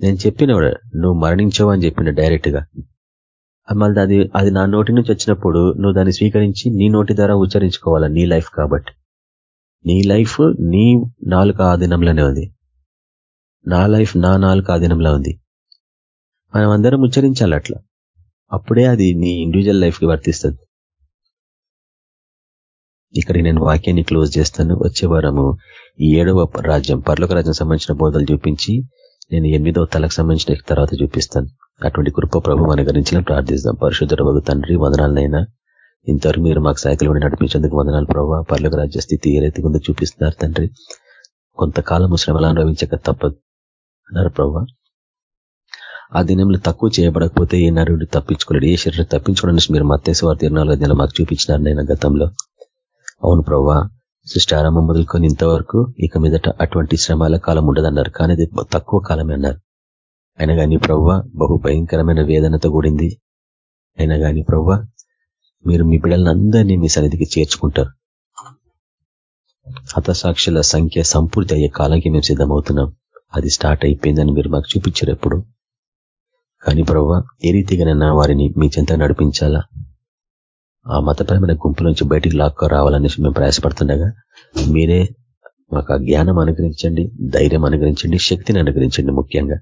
S4: నేను చెప్పిన నువ్వు మరణించవు అని చెప్పిన డైరెక్ట్గా. మళ్ళీ అది అది నా నోటి నుంచి వచ్చినప్పుడు నువ్వు దాన్ని స్వీకరించి నీ నోటి ద్వారా ఉచ్చరించుకోవాలా నీ లైఫ్ కాబట్టి. నీ లైఫ్ నీ నాలుక ఆధీనంలోనే ఉంది. నా లైఫ్ నా నాలుక ఆధీనంలో ఉంది. మనం అందరం ఉచ్చరించాలి అట్లా. అప్పుడే అది నీ ఇండివిజువల్ లైఫ్కి వర్తిస్తుంది. ఇక్కడ నేను వాక్యాన్ని క్లోజ్ చేస్తాను. వచ్చే వారము ఈ ఏడవ రాజ్యం పర్లోక రాజ్యం సంబంధించిన బోధలు చూపించి నేను ఎనిమిదవ తలకు సంబంధించిన తర్వాత చూపిస్తాను. అటువంటి కృప ప్రభు అనుగరించిన ప్రార్థిస్తాం. పరిశుద్ధ తండ్రి వదనాలనైనా. ఇంతవరకు మీరు మాకు సైకిల్ ఉండి నడిపించేందుకు వందనాలు ప్రభావ పర్లకు రాజ్య స్థితి ఏ రైతు ముందు చూపిస్తున్నారు తండ్రి. కొంతకాలం శ్రమలు అనుభవించక తప్పదు అన్నారు ప్రభావ ఆ దినంలో తక్కువ చేయబడకపోతే ఏ నరుడు తప్పించుకోలేడు ఏ శరీరం తప్పించుకోవడానికి మీరు మత్తేశ్వారి ఇరవై నెల మాకు చూపించినారు నేను గతంలో. అవును ప్రభా సృష్టి ఆరంభం మొదలుకొని ఇంతవరకు ఇక మీదట అటువంటి శ్రమాల కాలం ఉండదన్నారు కానీ అది తక్కువ కాలమే అన్నారు. అయినా కానీ ప్రవ్వ బహు భయంకరమైన వేదనతో కూడింది. అయినా కానీ ప్రవ్వ మీరు మీ బిడ్డలందరినీ మీ సన్నిధికి చేర్చుకుంటారు. హతసాక్షుల సంఖ్య సంపూర్తి అయ్యే కాలానికి మేము సిద్ధమవుతున్నాం. అది స్టార్ట్ అయిపోయిందని మీరు మాకు చూపించారు ఎప్పుడు. కానీ ప్రవ్వ ఏ రీతిగానైనా వారిని మీ చెంత నడిపించాలా? ఆ మతపరమైన గుంపు నుంచి బయటికి లాక్కో రావాలనేసి మేము ప్రయాసపడుతుండగా మీరే మాకు జ్ఞానం అనుగ్రహించండి ధైర్యం అనుగ్రహించండి శక్తిని అనుగ్రహించండి ముఖ్యంగా.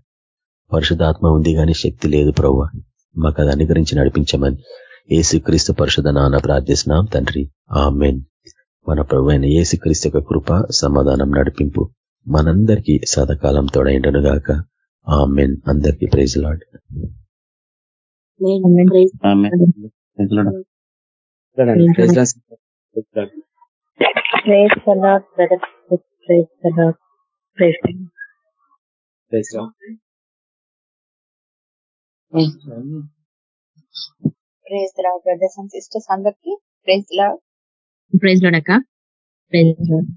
S4: పరిశుధాత్మ ఉంది కానీ శక్తి లేదు ప్రవ్వ. మాకు అది అనుగ్రహించి నడిపించమని ఏసుక్రీస్తు పరిశుధ నాన్న ప్రార్థిస్తున్నాం తండ్రి. ఆమెన్. మన ప్రభు అయిన ఏసుక్రీస్తు యొక్క కృప సమాధానం నడిపింపు మనందరికీ సదాకాలం తోడైండను గాక. ఆమెన్. అందరికీ praise Lord.
S1: Praise praise praise
S2: Lord brothers and sisters అందరికి ప్రేజ్ లా
S1: ప్రేజ్ లోడక ప్రేజ్ లోడ్